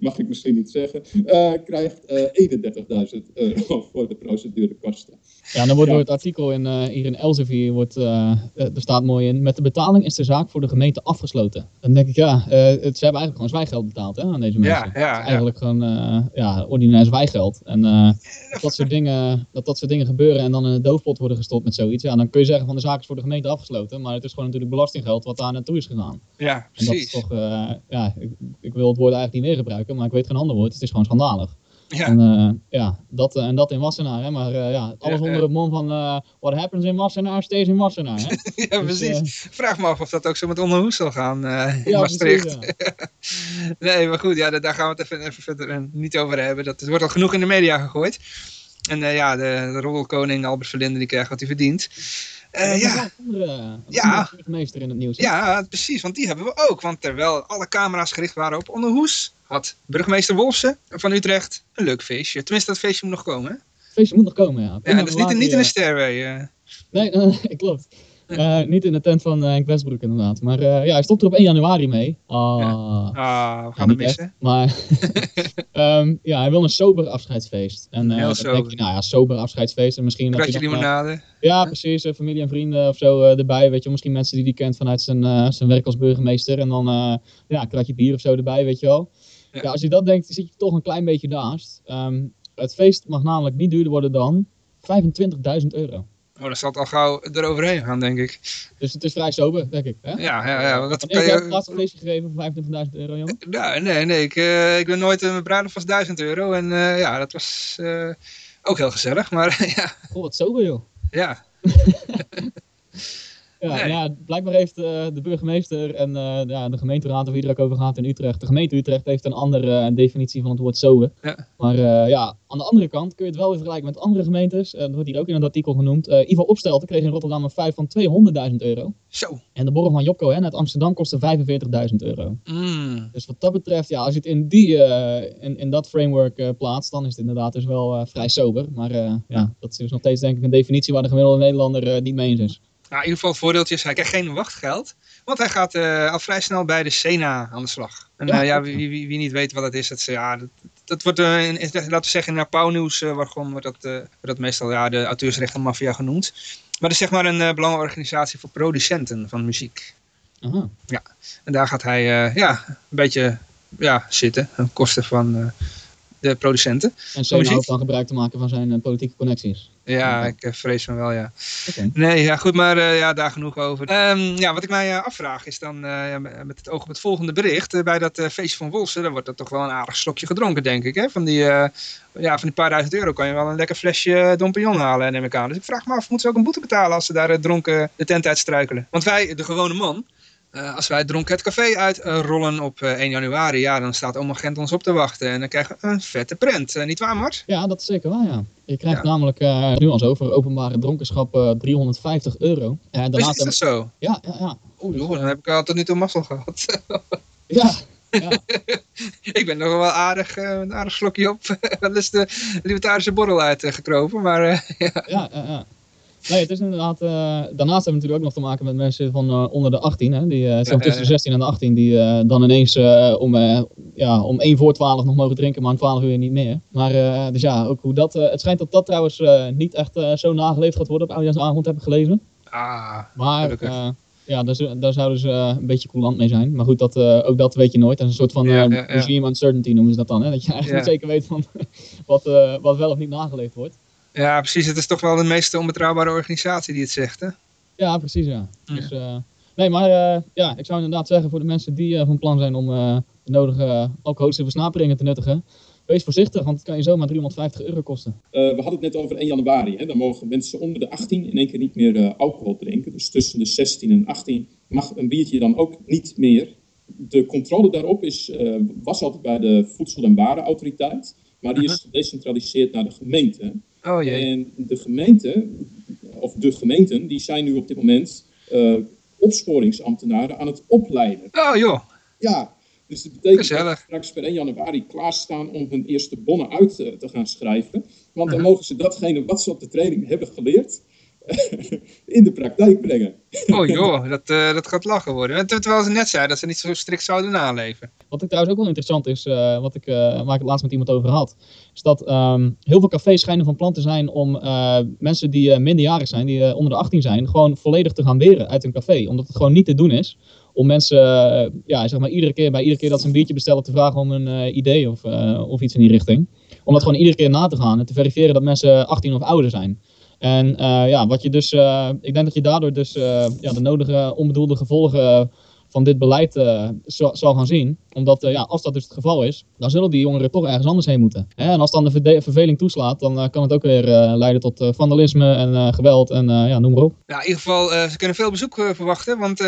mag ik misschien niet zeggen, uh, krijgt uh, 31.000 euro voor de procedurekosten. Ja, dan wordt door het artikel in, uh, hier in Elsevier, wordt, er staat mooi in, met de betaling is de zaak voor de gemeente afgesloten. Dan denk ik, ja, het, ze hebben eigenlijk gewoon zwijgeld betaald hè, aan deze mensen. Ja, ja, eigenlijk gewoon ja, ordinair zwijgeld. En dat, dat, soort dingen, dat dat soort dingen gebeuren en dan in de doofpot worden gestopt met zoiets, ja, dan kun je zeggen van de zaak is voor de gemeente afgesloten, maar het is gewoon natuurlijk belastinggeld wat daar naartoe is gegaan. Ja, precies. En dat is toch, ja, ik, ik, wil het woord eigenlijk niet meer gebruiken, maar ik weet geen ander woord. Het is gewoon schandalig. Ja. En, uh, ja, dat, en dat in Wassenaar. Hè? Maar uh, ja, alles onder het mom van what happens in Wassenaar stays in Wassenaar. Hè? ja, Dus, precies. Vraag me af of dat ook zo met onderhoes zal gaan in Maastricht. precies, nee, maar goed, ja, daar gaan we het even, even verder niet over hebben. Dat wordt al genoeg in de media gegooid. En ja, de, de roddelkoning Albert Verlinde, die krijgt wat hij verdient. Uh, ja. Andere, Ja. burgemeester in het nieuws. hè? Ja, precies, want die hebben we ook. Want terwijl alle camera's gericht waren op Onderhoes, had burgemeester Wolfsen van Utrecht een leuk feestje. Tenminste, dat feestje moet nog komen. Hè? Het feestje moet nog komen, ja. Ja, dat is niet, niet in de stairway. eh. Nee, klopt. Eh, niet in de tent van eh, Henk Westbroek inderdaad. Maar eh, ja, hij stopt er op 1 januari mee. Ah, Ja. Ah, we gaan het echt, missen. Maar ehm, ja, hij wil een sober afscheidsfeest. En eh, Heel sober. denk je, nou ja, sober afscheidsfeest. En misschien dat Kratje je eh, limonade. Ja, precies. eh, familie en vrienden of zo eh, erbij. Weet je, misschien mensen die die kent vanuit zijn, eh, zijn werk als burgemeester. En dan eh, ja, een kratje bier of zo erbij, weet je wel. Ja. Als je dat denkt, zit je toch een klein beetje naast. Ehm, het feest mag namelijk niet duurder worden dan 25.000 euro. Oh, dan zal het al gauw eroverheen gaan, denk ik. Dus het is vrij sober, denk ik. Hè? Ja, ja, ja. Wat heb je... laatste feestje gegeven voor 25.000 euro, jongen? Nou, nee, nee. Ik, eh, ik ben nooit... eh, mijn bruiloft was 1000 euro. En eh, ja, dat was ook heel gezellig. Maar ja, Goh, wat sober, joh. ja. Ja, Nee. ja, blijkbaar heeft eh, de burgemeester en eh, ja, de gemeenteraad, of wie er ook over gaat in Utrecht. De gemeente Utrecht heeft een andere eh, definitie van het woord sober. Ja. Maar ja, aan de andere kant kun je het wel weer vergelijken met andere gemeentes. En dat wordt hier ook in het artikel genoemd. Ivo Opstelten kreeg in Rotterdam een vijf van 200.000 euro. Zo. En de borrel van Jopco hè, uit Amsterdam kostte 45.000 euro. Mm. Dus wat dat betreft, ja, als je het in, die, in, in dat framework plaatst, dan is het inderdaad dus wel vrij sober. Maar ja, dat is dus nog steeds denk ik een definitie waar de gemiddelde Nederlander niet mee eens is. Nou, in ieder geval het voordeeltje is, hij krijgt geen wachtgeld. Want hij gaat eh, al vrij snel bij de Sena aan de slag. En Ja, ja, ja, wie, wie, wie niet weet wat dat is, dat, ja, dat, dat wordt, eh, in, laten we zeggen, in uh, waarvan wordt dat, eh, wordt dat meestal ja, de auteursrechtenmafia genoemd. Maar dat is zeg maar een uh, belangenorganisatie voor producenten van muziek. Aha. En daar gaat hij eh, ja, een beetje ja, zitten, ten koste van eh, de producenten. En muziek? hoopt dan gebruik te maken van zijn eh, politieke connecties. Ja, ik eh, vrees van wel, ja. Nee, ja, goed, maar eh, ja, daar genoeg over. Ehm, ja, wat ik mij afvraag is dan, met het oog op het volgende bericht, bij dat feestje van Wolsen, daar wordt er toch wel een aardig slokje gedronken, denk ik. Hè? Van, die, ja, van die paar duizend euro kan je wel een lekker flesje Dom Pignon halen, neem ik aan. Dus ik vraag me af, moeten ze ook een boete betalen als ze daar dronken de tent uitstruikelen? Want wij, de gewone man, eh, als wij dronken het café uitrollen op eh, 1 januari, ja, dan staat oma Gent ons op te wachten. En dan krijgen we een vette prent. Eh, niet waar, Mart? Ja, dat is zeker waar, ja. Je krijgt Ja. namelijk eh, nu al zo voor openbare dronkenschap eh, 350 euro. En Is, daarnaast is dat zo? Ja, ja, ja. Oeh, joh, dan heb ik al tot nu toe mazzel gehad. Ja, ja. ik ben nog wel aardig, eh, een aardig slokje op. Wel eens de libertarische borrel uitgekropen, maar eh, ja. ja, ja, ja. Nee, het is inderdaad. eh, daarnaast hebben we natuurlijk ook nog te maken met mensen van eh, onder de 18. Hè, die, eh, zo Ja, tussen de 16 en de 18, die dan ineens om, ja, om 1 voor 12 nog mogen drinken, maar om 12 uur niet meer. Maar dus ja, ook hoe dat. het schijnt dat dat trouwens niet echt zo nageleefd gaat worden op oudejaarsavond, heb ik gelezen. Ah, Maar ja, daar, daar zouden ze een beetje coulant mee zijn. Maar goed, dat, ook dat weet je nooit. Dat is een soort van regime uncertainty noemen ze dat dan. Hè? Dat je eigenlijk niet zeker weet van wat, wat wel of niet nageleefd wordt. Ja, precies. Het is toch wel de meest onbetrouwbare organisatie die het zegt, hè? Ja, precies ja. Ja. Dus, eh, nee, maar eh, ja, ik zou inderdaad zeggen voor de mensen die eh, van plan zijn om eh, de nodige alcoholische versnaperingen te nuttigen. Wees voorzichtig, want het kan je zomaar 350 euro kosten. Eh, we hadden het net over 1 januari. Hè? Dan mogen mensen onder de 18 in één keer niet meer alcohol drinken. Dus tussen de 16 en 18 mag een biertje dan ook niet meer. De controle daarop is, eh, was altijd bij de Voedsel- en Warenautoriteit. Maar die is gedecentraliseerd naar de gemeente. Oh jee. En de gemeente, of de gemeenten, die zijn nu op dit moment eh, opsporingsambtenaren aan het opleiden. Oh joh. Ja, dus dat betekent Gezellig. dat ze straks per 1 januari klaarstaan om hun eerste bonnen uit eh, te gaan schrijven. Want dan Uh-huh. mogen ze datgene wat ze op de training hebben geleerd, in de praktijk brengen. Oh joh, dat, uh, dat gaat lachen worden. Terwijl ze net zei dat ze niet zo strikt zouden naleven. Wat ik trouwens ook wel interessant is, uh, wat ik, uh, waar ik het laatst met iemand over had, is dat um, heel veel cafés schijnen van plan te zijn om mensen die minderjarig zijn, die onder de 18 zijn, gewoon volledig te gaan weren uit een café. Omdat het gewoon niet te doen is om mensen, ja, zeg maar, iedere keer bij iedere keer dat ze een biertje bestellen te vragen om een idee of, of iets in die richting. Om dat gewoon iedere keer na te gaan en te verifiëren dat mensen 18 of ouder zijn. En uh, ja, wat je dus, uh, ik denk dat je daardoor dus uh, ja, de nodige onbedoelde gevolgen van dit beleid zal, zal gaan zien. Omdat ja, als dat dus het geval is, dan zullen die jongeren toch ergens anders heen moeten. En als dan de verveling toeslaat, dan kan het ook weer leiden tot vandalisme en geweld en ja, noem maar op. Ja, in ieder geval, ze kunnen veel bezoek verwachten, want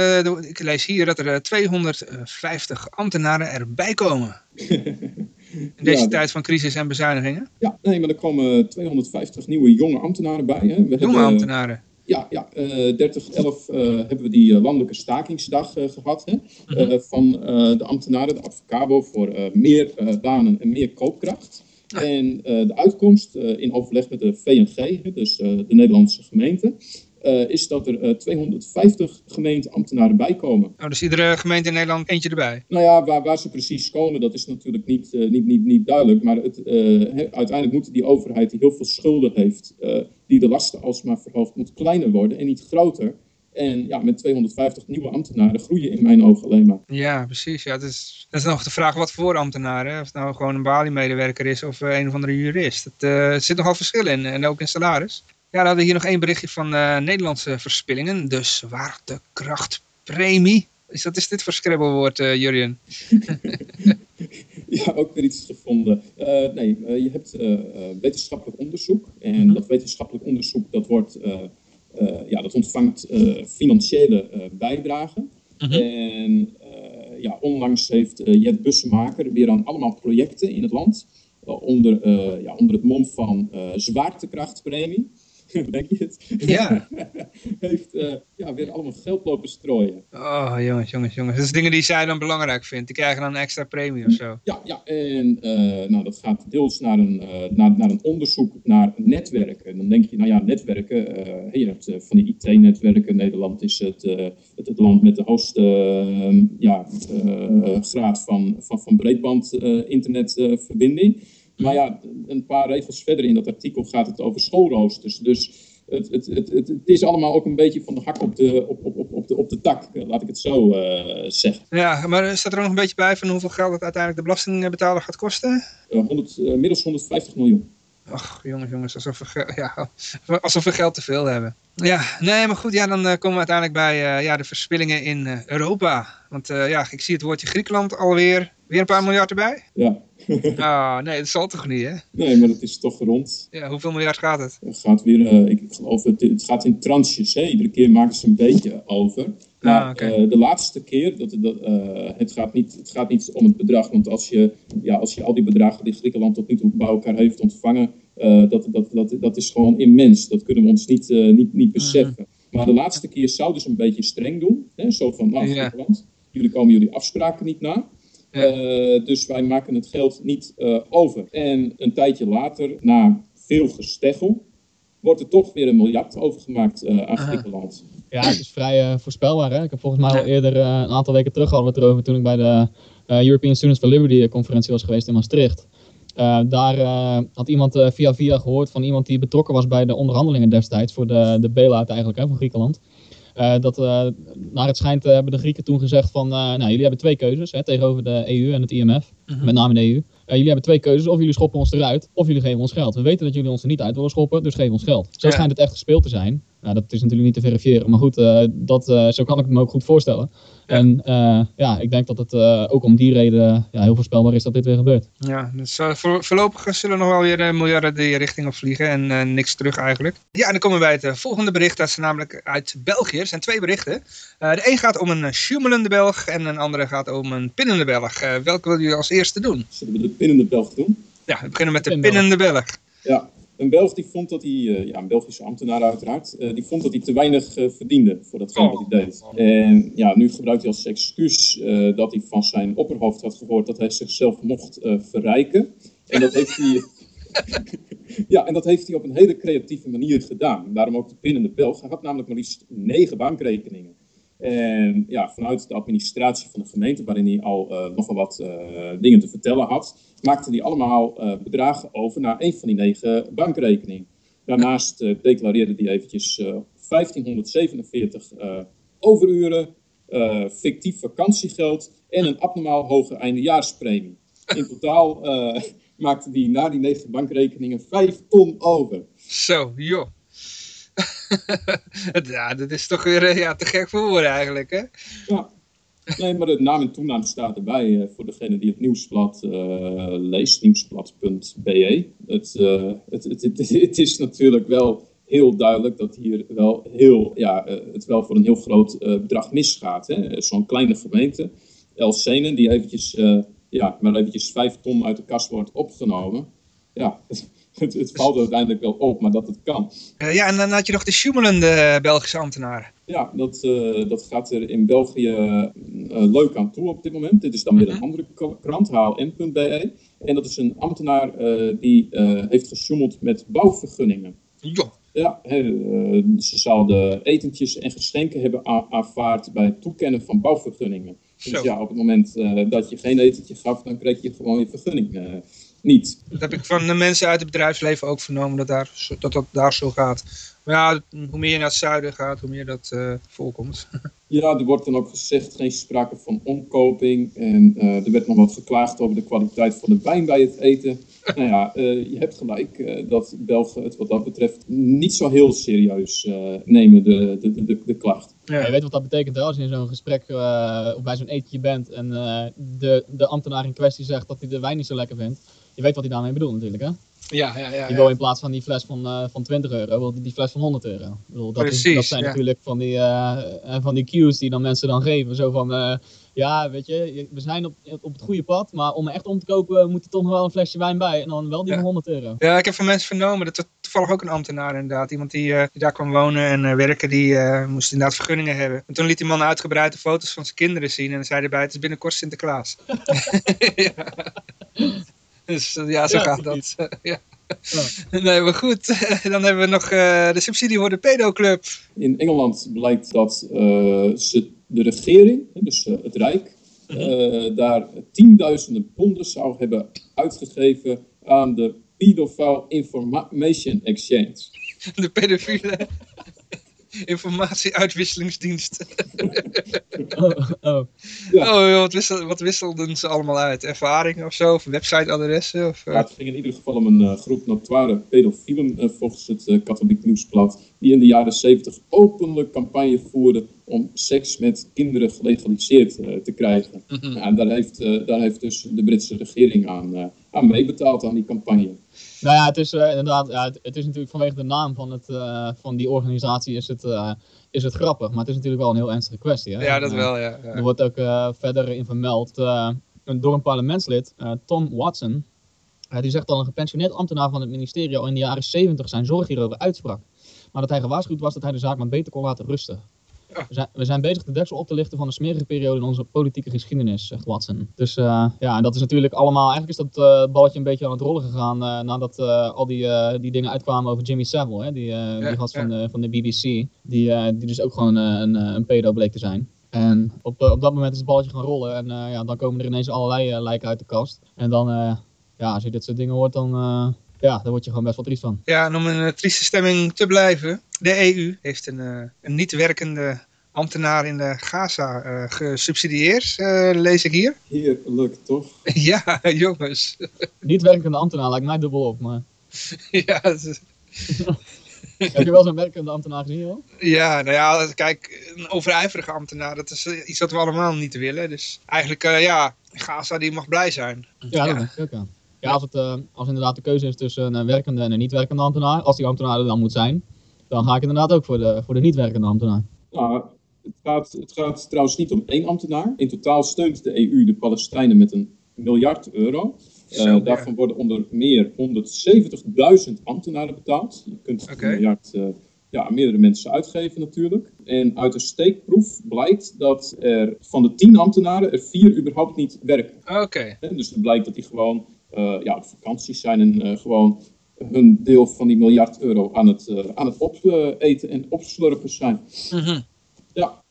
ik lees hier dat er 250 ambtenaren erbij komen. In deze ja, tijd van crisis en bezuinigingen? Ja, nee, maar er komen 250 nieuwe jonge ambtenaren bij. Hè. We jonge hebben, ambtenaren? Ja, ja uh, 30, 11 uh, hebben we die landelijke stakingsdag gehad. Hè, mm -hmm. van de ambtenaren, de advocabo, voor meer banen en meer koopkracht. En de uitkomst in overleg met de VNG, dus de Nederlandse gemeente, uh, is dat er uh, 250 gemeenteambtenaren bij komen. Oh, dus iedere gemeente in Nederland eentje erbij? Nou ja, waar, waar ze precies komen, dat is natuurlijk niet, uh, niet, niet, niet duidelijk. Maar het, he, uiteindelijk moet die overheid die heel veel schulden heeft, die de lasten alsmaar verhoogt, moet kleiner worden en niet groter. En ja, met 250 nieuwe ambtenaren groeien in mijn ogen alleen maar. Ja, precies. Ja, het is, dat is nog de vraag wat voor ambtenaren. Of het nou gewoon een Bali-medewerker is of een of andere jurist. Er zit nogal verschil in. En ook in salaris. Ja, dan hadden we hier nog één berichtje van uh, Nederlandse verspillingen. De zwaartekrachtpremie. Is, dat, is dit voor scrabblewoord, uh, Jurjen? ja, ook weer iets gevonden. Uh, nee, je hebt wetenschappelijk onderzoek. En mm -hmm. dat wetenschappelijk onderzoek dat wordt, ja, dat ontvangt financiële bijdragen. Mm -hmm. En ja, onlangs heeft Jet Bussemaker weer aan allemaal projecten in het land. onder, ja, onder het mom van zwaartekrachtpremie. denk je het? Ja. heeft uh, ja, weer allemaal geld lopen strooien. Oh, jongens, jongens, jongens. Dat is dingen die zij dan belangrijk vindt. Die krijgen dan een extra premie of zo. Ja, ja. en uh, nou, dat gaat deels naar een, uh, naar, naar een onderzoek naar netwerken. En dan denk je, nou ja, netwerken. je hebt van die IT-netwerken. Nederland is het, het, het, land met de hoogste ja, graad van, van, van breedband-internetverbinding. Maar ja, een paar regels verder in dat artikel gaat het over schoolroosters. Dus het, het, het, het, is allemaal ook een beetje van de hak op de, op, op, op, op de, op de tak, laat ik het zo uh, zeggen. Ja, maar staat er ook nog een beetje bij van hoeveel geld het uiteindelijk de belastingbetaler gaat kosten? Uh, 100, uh, middels 150 miljoen. Ach, jongens, jongens, alsof we, ja, alsof we geld te veel hebben. Ja, nee, maar goed, ja, dan komen we uiteindelijk bij ja, de verspillingen in Europa. Want ja, ik zie het woordje Griekenland alweer. Weer een paar miljard erbij? Ja. Ah, nee, dat zal toch niet, hè? Nee, maar dat is toch rond. Ja, hoeveel miljard gaat het? Het gaat weer, ik geloof, het, het gaat in tranches, hè. Iedere keer maken ze een beetje over. Maar ah, okay. de laatste keer, dat, dat, het, gaat niet, het gaat niet om het bedrag. Want als je, ja, als je al die bedragen die Griekenland tot nu toe bij elkaar heeft ontvangen dat, dat, dat, dat is gewoon immens. Dat kunnen we ons niet, niet, niet beseffen. Mm. Maar de laatste keer zouden ze een beetje streng doen. Hè? Zo van, nou, ja. jullie komen jullie afspraken niet na. Uh, dus wij maken het geld niet over. En een tijdje later, na veel gesteggel, wordt er toch weer een miljard overgemaakt aan Griekenland. Ja, het is vrij voorspelbaar. Hè? Ik heb volgens mij al eerder een aantal weken terug hadden we het erover toen ik bij de European Students for Liberty conferentie was geweest in Maastricht. Uh, daar uh, had iemand uh, via via gehoord van iemand die betrokken was bij de onderhandelingen destijds voor de, de bail-out eigenlijk hè, van Griekenland. Dat, naar het schijnt hebben de Grieken toen gezegd van, nou jullie hebben twee keuzes hè, tegenover de EU en het IMF, -huh. met name de EU. jullie hebben twee keuzes, of jullie schoppen ons eruit, of jullie geven ons geld. We weten dat jullie ons er niet uit willen schoppen, dus geef ons geld. Zo ja. schijnt het echt gespeeld te zijn. Nou, dat is natuurlijk niet te verifiëren, maar goed, dat, zo kan ik me ook goed voorstellen. En uh, ja, ik denk dat het uh, ook om die reden ja, heel voorspelbaar is dat dit weer gebeurt. Ja, dus uh, voor, voorlopig zullen nog wel weer miljarden die richting op vliegen en niks terug eigenlijk. Ja, en dan komen we bij het volgende bericht. Dat is namelijk uit België. Er zijn twee berichten. de een gaat om een schummelende Belg en een andere gaat om een pinnende Belg. welke wil jullie als eerste doen? Zullen we de pinnende Belg doen? Ja, we beginnen met de pinnende Belg. Ja, een Belg die vond dat hij, uh, ja, een Belgische ambtenaar uiteraard, uh, die vond dat hij te weinig uh, verdiende voor datgene oh. wat hij deed. En ja, nu gebruikt hij als excuus dat hij van zijn opperhoofd had gehoord dat hij zichzelf mocht verrijken. En dat heeft hij, ja, en dat heeft hij op een hele creatieve manier gedaan. Daarom ook de pinnende Belg. Hij had namelijk maar liefst negen bankrekeningen. En ja, vanuit de administratie van de gemeente, waarin hij al uh, nogal wat uh, dingen te vertellen had, maakte hij allemaal uh, bedragen over naar een van die negen bankrekeningen. Daarnaast declareerde hij eventjes 1547 overuren, fictief vakantiegeld en een abnormaal hoge eindejaarspremie. In totaal maakte hij na die negen bankrekeningen 5 ton over. Zo, joh. ja, dat is toch weer ja, te gek voor woorden eigenlijk, hè? Ja. Nee, maar de naam en toenaam staat erbij uh, voor degene die het nieuwsblad uh, leest, nieuwsblad.be. Het, het, het, het, is natuurlijk wel heel duidelijk dat hier wel heel, ja, het wel voor een heel groot bedrag misgaat. Zo'n kleine gemeente, Elsenen, die eventjes, ja, maar eventjes vijf ton uit de kast wordt opgenomen. Ja, het, het, valt uiteindelijk wel op, maar dat het kan. Uh, ja, en dan had je nog de Schummelende Belgische ambtenaar. Ja, dat, uh, dat gaat er in België uh, leuk aan toe op dit moment. Dit is dan weer een andere krant, hlm.be. En dat is een ambtenaar die heeft gesjoemeld met bouwvergunningen. Ja. Ja, ze zouden etentjes en geschenken hebben aanvaard bij het toekennen van bouwvergunningen. Dus ja, op het moment dat je geen etentje gaf, dan kreeg je gewoon je vergunning niet. Dat heb ik van de mensen uit het bedrijfsleven ook vernomen, dat daar, dat, dat daar zo gaat. Maar ja, hoe meer je naar het zuiden gaat, hoe meer dat uh, voorkomt. Ja, er wordt dan ook gezegd geen sprake van omkoping. En uh, er werd nog wat geklaagd over de kwaliteit van de wijn bij het eten. nou ja, uh, je hebt gelijk dat Belgen het wat dat betreft niet zo heel serieus nemen, de, de, de, de klacht. Ja. Je weet wat dat betekent als je in zo'n gesprek of bij zo'n etentje bent en de, de ambtenaar in kwestie zegt dat hij de wijn niet zo lekker vindt je weet wat hij daarmee bedoelt natuurlijk, hè? Ja, ja, ja. Je wil in plaats van die fles van, uh, van 20 euro, wil die fles van 100 euro. Ik bedoel, dat, Precies, is, dat zijn natuurlijk van die, uh, van die cues die dan mensen dan geven. Zo van, uh, ja, weet je, we zijn op, op het goede pad, maar om echt om te kopen moet er toch nog wel een flesje wijn bij. En dan wel die van 100 euro. Ja, ik heb van mensen vernomen, dat er toevallig ook een ambtenaar inderdaad. Iemand die, die daar kwam wonen en werken, die moest inderdaad vergunningen hebben. En toen liet die man uitgebreide foto's van zijn kinderen zien en zei hij bij, het is binnenkort Sinterklaas. ja. Dus ja, zo ja, gaat dat. ja. Ja. Nee, maar goed. Dan hebben we nog uh, de subsidie voor de pedoclub. In Engeland blijkt dat uh, ze, de regering, dus uh, het Rijk, uh -huh. daar tienduizenden ponden zou hebben uitgegeven aan de Pedophile Information Exchange. De pedofiele informatieuitwisselingsdienst. oh, oh. Ja. oh wat, wissel, wat, wisselden ze allemaal uit? Ervaring of zo? Of websiteadressen? Of, uh... ja, het ging in ieder geval om een uh, groep notoire pedofielen, uh, volgens het katholiek nieuwsblad, die in de jaren 70 openlijk campagne voerden om seks met kinderen gelegaliseerd te krijgen. Mm -hmm. ja, daar, heeft, daar heeft dus de Britse regering aan, aan meebetaald aan die campagne. Nou ja, het is uh, inderdaad, ja, het, het, is natuurlijk vanwege de naam van, het, uh, van die organisatie is het, uh, is het grappig. Maar het is natuurlijk wel een heel ernstige kwestie. Hè? Ja, dat wel, ja. ja. Er wordt ook verder in vermeld door een parlementslid, Tom Watson. die zegt dat een gepensioneerd ambtenaar van het ministerie al in de jaren 70 zijn zorg hierover uitsprak. Maar dat hij gewaarschuwd was dat hij de zaak maar beter kon laten rusten. We zijn, we zijn, bezig de deksel op te lichten van een smerige periode in onze politieke geschiedenis, zegt Watson. Dus uh, ja, en dat is natuurlijk allemaal, eigenlijk is dat uh, balletje een beetje aan het rollen gegaan uh, nadat al die, die dingen uitkwamen over Jimmy Savile, hè, die, ja, die gast ja. van, de, van de BBC, die, die dus ook gewoon een, een pedo bleek te zijn. En op, op dat moment is het balletje gaan rollen en ja, dan komen er ineens allerlei lijken uit de kast. En dan, ja, als je dit soort dingen hoort, dan ja, daar word je gewoon best wel triest van. Ja, en om in een trieste stemming te blijven. De EU heeft een, uh, een niet werkende ambtenaar in de Gaza uh, gesubsidieerd, uh, lees ik hier. Heerlijk, toch? ja, jongens. niet werkende ambtenaar lijkt mij dubbel op, maar... ja, is... Heb je wel zo'n werkende ambtenaar gezien, hoor? Ja, nou ja, kijk, een overijverige ambtenaar, dat is iets wat we allemaal niet willen. Dus eigenlijk, ja, Gaza die mag blij zijn. Ja, dat denk ik ook aan. Ja, als, het, uh, als inderdaad de keuze is tussen een werkende en een niet werkende ambtenaar, als die ambtenaar er dan moet zijn, dan ga ik inderdaad ook voor de, voor de niet werkende ambtenaar. Nou, het gaat, het gaat trouwens niet om één ambtenaar. In totaal steunt de EU de Palestijnen met een miljard euro. Uh, daarvan worden onder meer 170.000 ambtenaren betaald. Je kunt okay. een miljard uh, ja, aan meerdere mensen uitgeven natuurlijk. En uit een steekproef blijkt dat er van de 10 ambtenaren er vier überhaupt niet werken. Oké. Okay. Dus het blijkt dat die gewoon eh, ja, op vakantie zijn en eh, gewoon hun deel van die miljard euro aan het, eh, aan het opeten en opslurpen zijn. Mhm. Ja.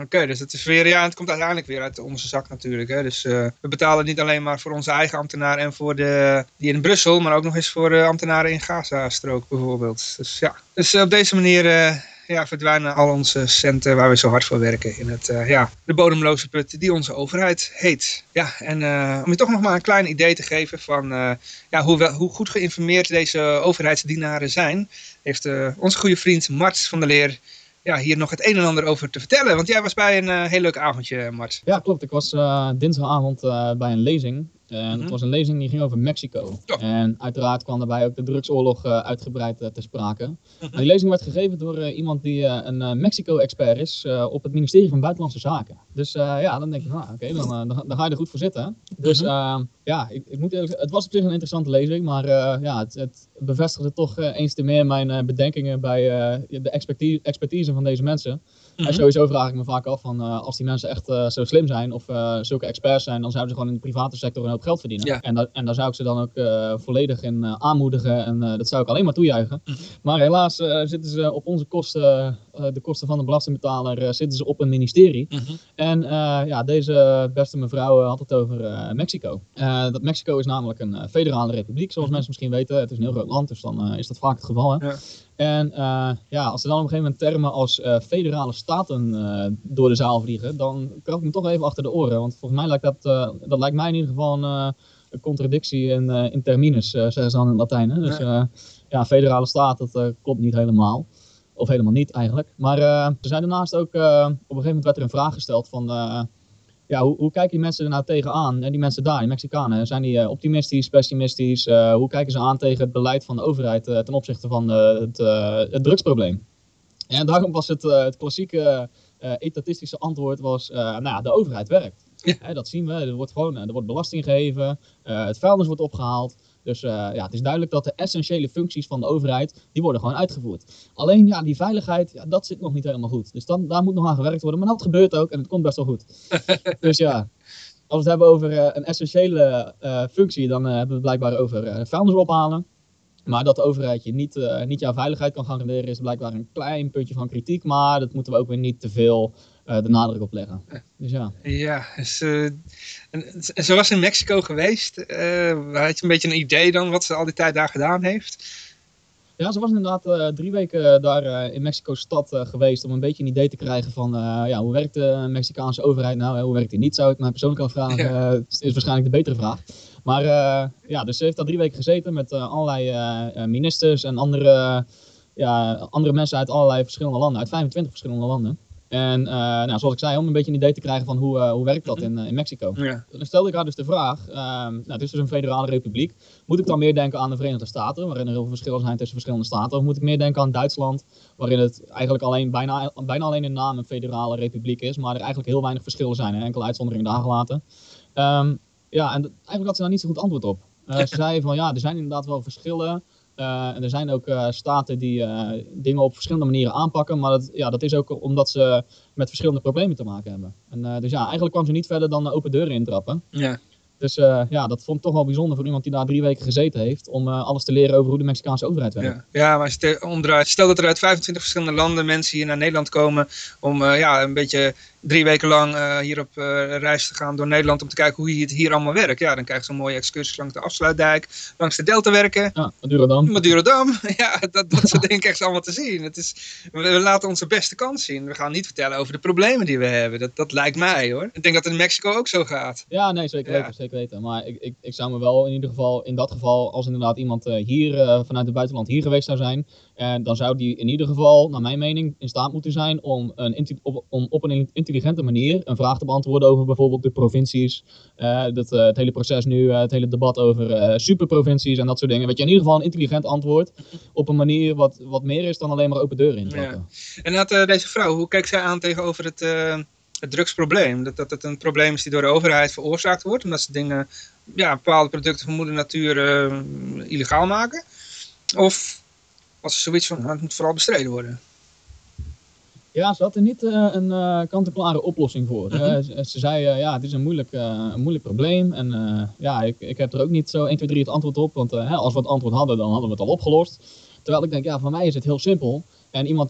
Oké, dus het is weer, ja, het komt uiteindelijk weer uit onze zak natuurlijk. Hè? Dus eh, we betalen niet alleen maar voor onze eigen ambtenaren en voor de, die in Brussel, maar ook nog eens voor de ambtenaren in Gaza-strook bijvoorbeeld. Dus ja, dus op deze manier eh, ja, verdwijnen al onze centen waar we zo hard voor werken in het, eh, ja, de bodemloze put die onze overheid heet. Ja, en eh, om je toch nog maar een klein idee te geven van eh, ja, hoe, wel, hoe goed geïnformeerd deze overheidsdienaren zijn, heeft onze goede vriend Mart van der Leer ja, hier nog het een en ander over te vertellen. Want jij was bij een heel leuk avondje, Mart. Ja, klopt. Ik was dinsdagavond bij een lezing. En het was een lezing die ging over Mexico. Ja. En uiteraard kwam daarbij ook de drugsoorlog eh, uitgebreid eh, ter sprake. En die lezing werd gegeven door eh, iemand die een Mexico-expert is op het ministerie van Buitenlandse Zaken. Dus ja, dan denk ik, nou, oké, dan, dan, dan ga je er goed voor zitten. Dus Mhm. eh, ja, ik, ik moet eerlijk het was op zich een interessante lezing, maar ja, het, het bevestigde toch eens te meer mijn bedenkingen bij de expertise, expertise van deze mensen. Mhm. En sowieso vraag ik me vaak af van eh, als die mensen echt eh, zo slim zijn of eh, zulke experts zijn, dan zouden ze gewoon in de private sector een hoop geld verdienen. Ja. En, da en daar zou ik ze dan ook volledig in aanmoedigen en dat zou ik alleen maar toejuichen. Mhm. Maar helaas zitten ze op onze kosten, de kosten van de belastingbetaler, zitten ze op een ministerie. Mhm. En ja, deze beste mevrouw had het over Mexico. Dat Mexico is namelijk een federale republiek, zoals mensen misschien weten. Het is een heel groot land, dus dan is dat vaak het geval. Hè? Ja. En eh, ja, als er dan op een gegeven moment termen als eh, federale staten eh, door de zaal vliegen, dan krap ik me toch even achter de oren. Want volgens mij lijkt dat, dat lijkt mij in ieder geval een, een contradictie in, in terminus, zeggen ze dan in het Latijn. Hè? Dus ja. ja, federale staat, dat klopt niet helemaal. Of helemaal niet eigenlijk. Maar er zijn daarnaast ook, op een gegeven moment werd er een vraag gesteld van, ja, hoe, hoe kijken die mensen er nou tegenaan? En die mensen daar, die Mexicanen, zijn die eh, optimistisch, pessimistisch? Eh, hoe kijken ze aan tegen het beleid van de overheid eh, ten opzichte van het, het drugsprobleem? En daarom was het, het klassieke etatistische antwoord was, nou ja, de overheid werkt. Ja. Hè, dat zien we, er wordt gewoon er wordt belasting gegeven, het vuilnis wordt opgehaald. Dus eh, ja, het is duidelijk dat de essentiële functies van de overheid, die worden gewoon uitgevoerd. Alleen ja, die veiligheid, ja, dat zit nog niet helemaal goed. Dus dan, daar moet nog aan gewerkt worden, maar dat gebeurt ook en het komt best wel goed. dus ja, als we het hebben over eh, een essentiële eh, functie, dan hebben we het blijkbaar over vuilnis ophalen. Maar dat de overheid je niet, niet jouw veiligheid kan garanderen, is blijkbaar een klein puntje van kritiek. Maar dat moeten we ook weer niet te veel de nadruk op leggen. Dus ja. Ja, dus, eh, en, en ze was in Mexico geweest. eh had je een beetje een idee dan wat ze al die tijd daar gedaan heeft? Ja, ze was inderdaad eh, drie weken daar eh, in Mexico-stad eh, geweest om een beetje een idee te krijgen van eh, ja, hoe werkt de Mexicaanse overheid nou, hè, hoe werkt die niet, zou ik mij persoonlijk afvragen. Ja. Eh, is, waarschijnlijk de betere vraag. Maar eh, ja, dus ze heeft daar drie weken gezeten met eh, allerlei eh, eh, ministers en andere, ja, andere mensen uit allerlei verschillende landen, uit 25 verschillende landen. En eh, nou, zoals ik zei, om een beetje een idee te krijgen van hoe, eh, hoe werkt dat in, eh, in Mexico. Ja. Dan stelde ik haar dus de vraag, ehm, nou, het is dus een federale republiek. Moet ik dan meer denken aan de Verenigde Staten, waarin er heel veel verschillen zijn tussen verschillende staten? Of moet ik meer denken aan Duitsland, waarin het eigenlijk alleen, bijna, bijna alleen in naam een federale republiek is, maar er eigenlijk heel weinig verschillen zijn, hè? enkele uitzonderingen daar gelaten. Ehm, ja, en eigenlijk had ze daar niet zo goed antwoord op. Ze zei van ja, er zijn inderdaad wel verschillen. Eh, en er zijn ook eh, staten die eh, dingen op verschillende manieren aanpakken. Maar dat, ja, dat is ook omdat ze met verschillende problemen te maken hebben. En, dus ja, eigenlijk kwam ze niet verder dan de open deuren intrappen. Ja. Dus ja, dat vond ik toch wel bijzonder voor iemand die daar drie weken gezeten heeft. Om alles te leren over hoe de Mexicaanse overheid werkt. Ja, ja maar stel, omdraait, stel dat er uit 25 verschillende landen mensen hier naar Nederland komen om ja, een beetje drie weken lang eh, hier op eh, reis te gaan door Nederland om te kijken hoe het hier allemaal werkt. Ja, dan krijg je zo'n mooie excursie langs de Afsluitdijk, langs de Deltawerken, Ja, Madurodam. Madurodam. Ja, dat, dat soort dingen krijg je allemaal te zien. Het is, we, we laten onze beste kans zien. We gaan niet vertellen over de problemen die we hebben. Dat, dat lijkt mij hoor. Ik denk dat het in Mexico ook zo gaat. Ja, nee, zeker Ja. weten, zeker weten. Maar ik, ik, ik zou me wel in ieder geval, in dat geval, als inderdaad iemand eh, hier vanuit het buitenland hier geweest zou zijn, en dan zou die in ieder geval, naar mijn mening, in staat moeten zijn om, een, op, om op een intelligente manier een vraag te beantwoorden over bijvoorbeeld de provincies, eh, dat, eh, het hele proces nu, eh, het hele debat over superprovincies en dat soort dingen. Weet je, in ieder geval een intelligent antwoord op een manier wat, wat meer is dan alleen maar open deuren intrappen. En had deze vrouw, hoe kijkt zij aan tegenover het, het drugsprobleem? Dat, dat het een probleem is die door de overheid veroorzaakt wordt, omdat ze dingen, ja, bepaalde producten van moeder natuur illegaal maken? Of was er zoiets van, het moet vooral bestreden worden? Ja, ze had er niet uh, een uh, kant-en-klare oplossing voor. Mhm. Ze, ze, zei, ja, het is een moeilijk, een moeilijk probleem. En ja, ik, ik heb er ook niet zo 1, 2, 3 het antwoord op. Want hè, als we het antwoord hadden, dan hadden we het al opgelost. Terwijl ik denk, ja, voor mij is het heel simpel. En iemand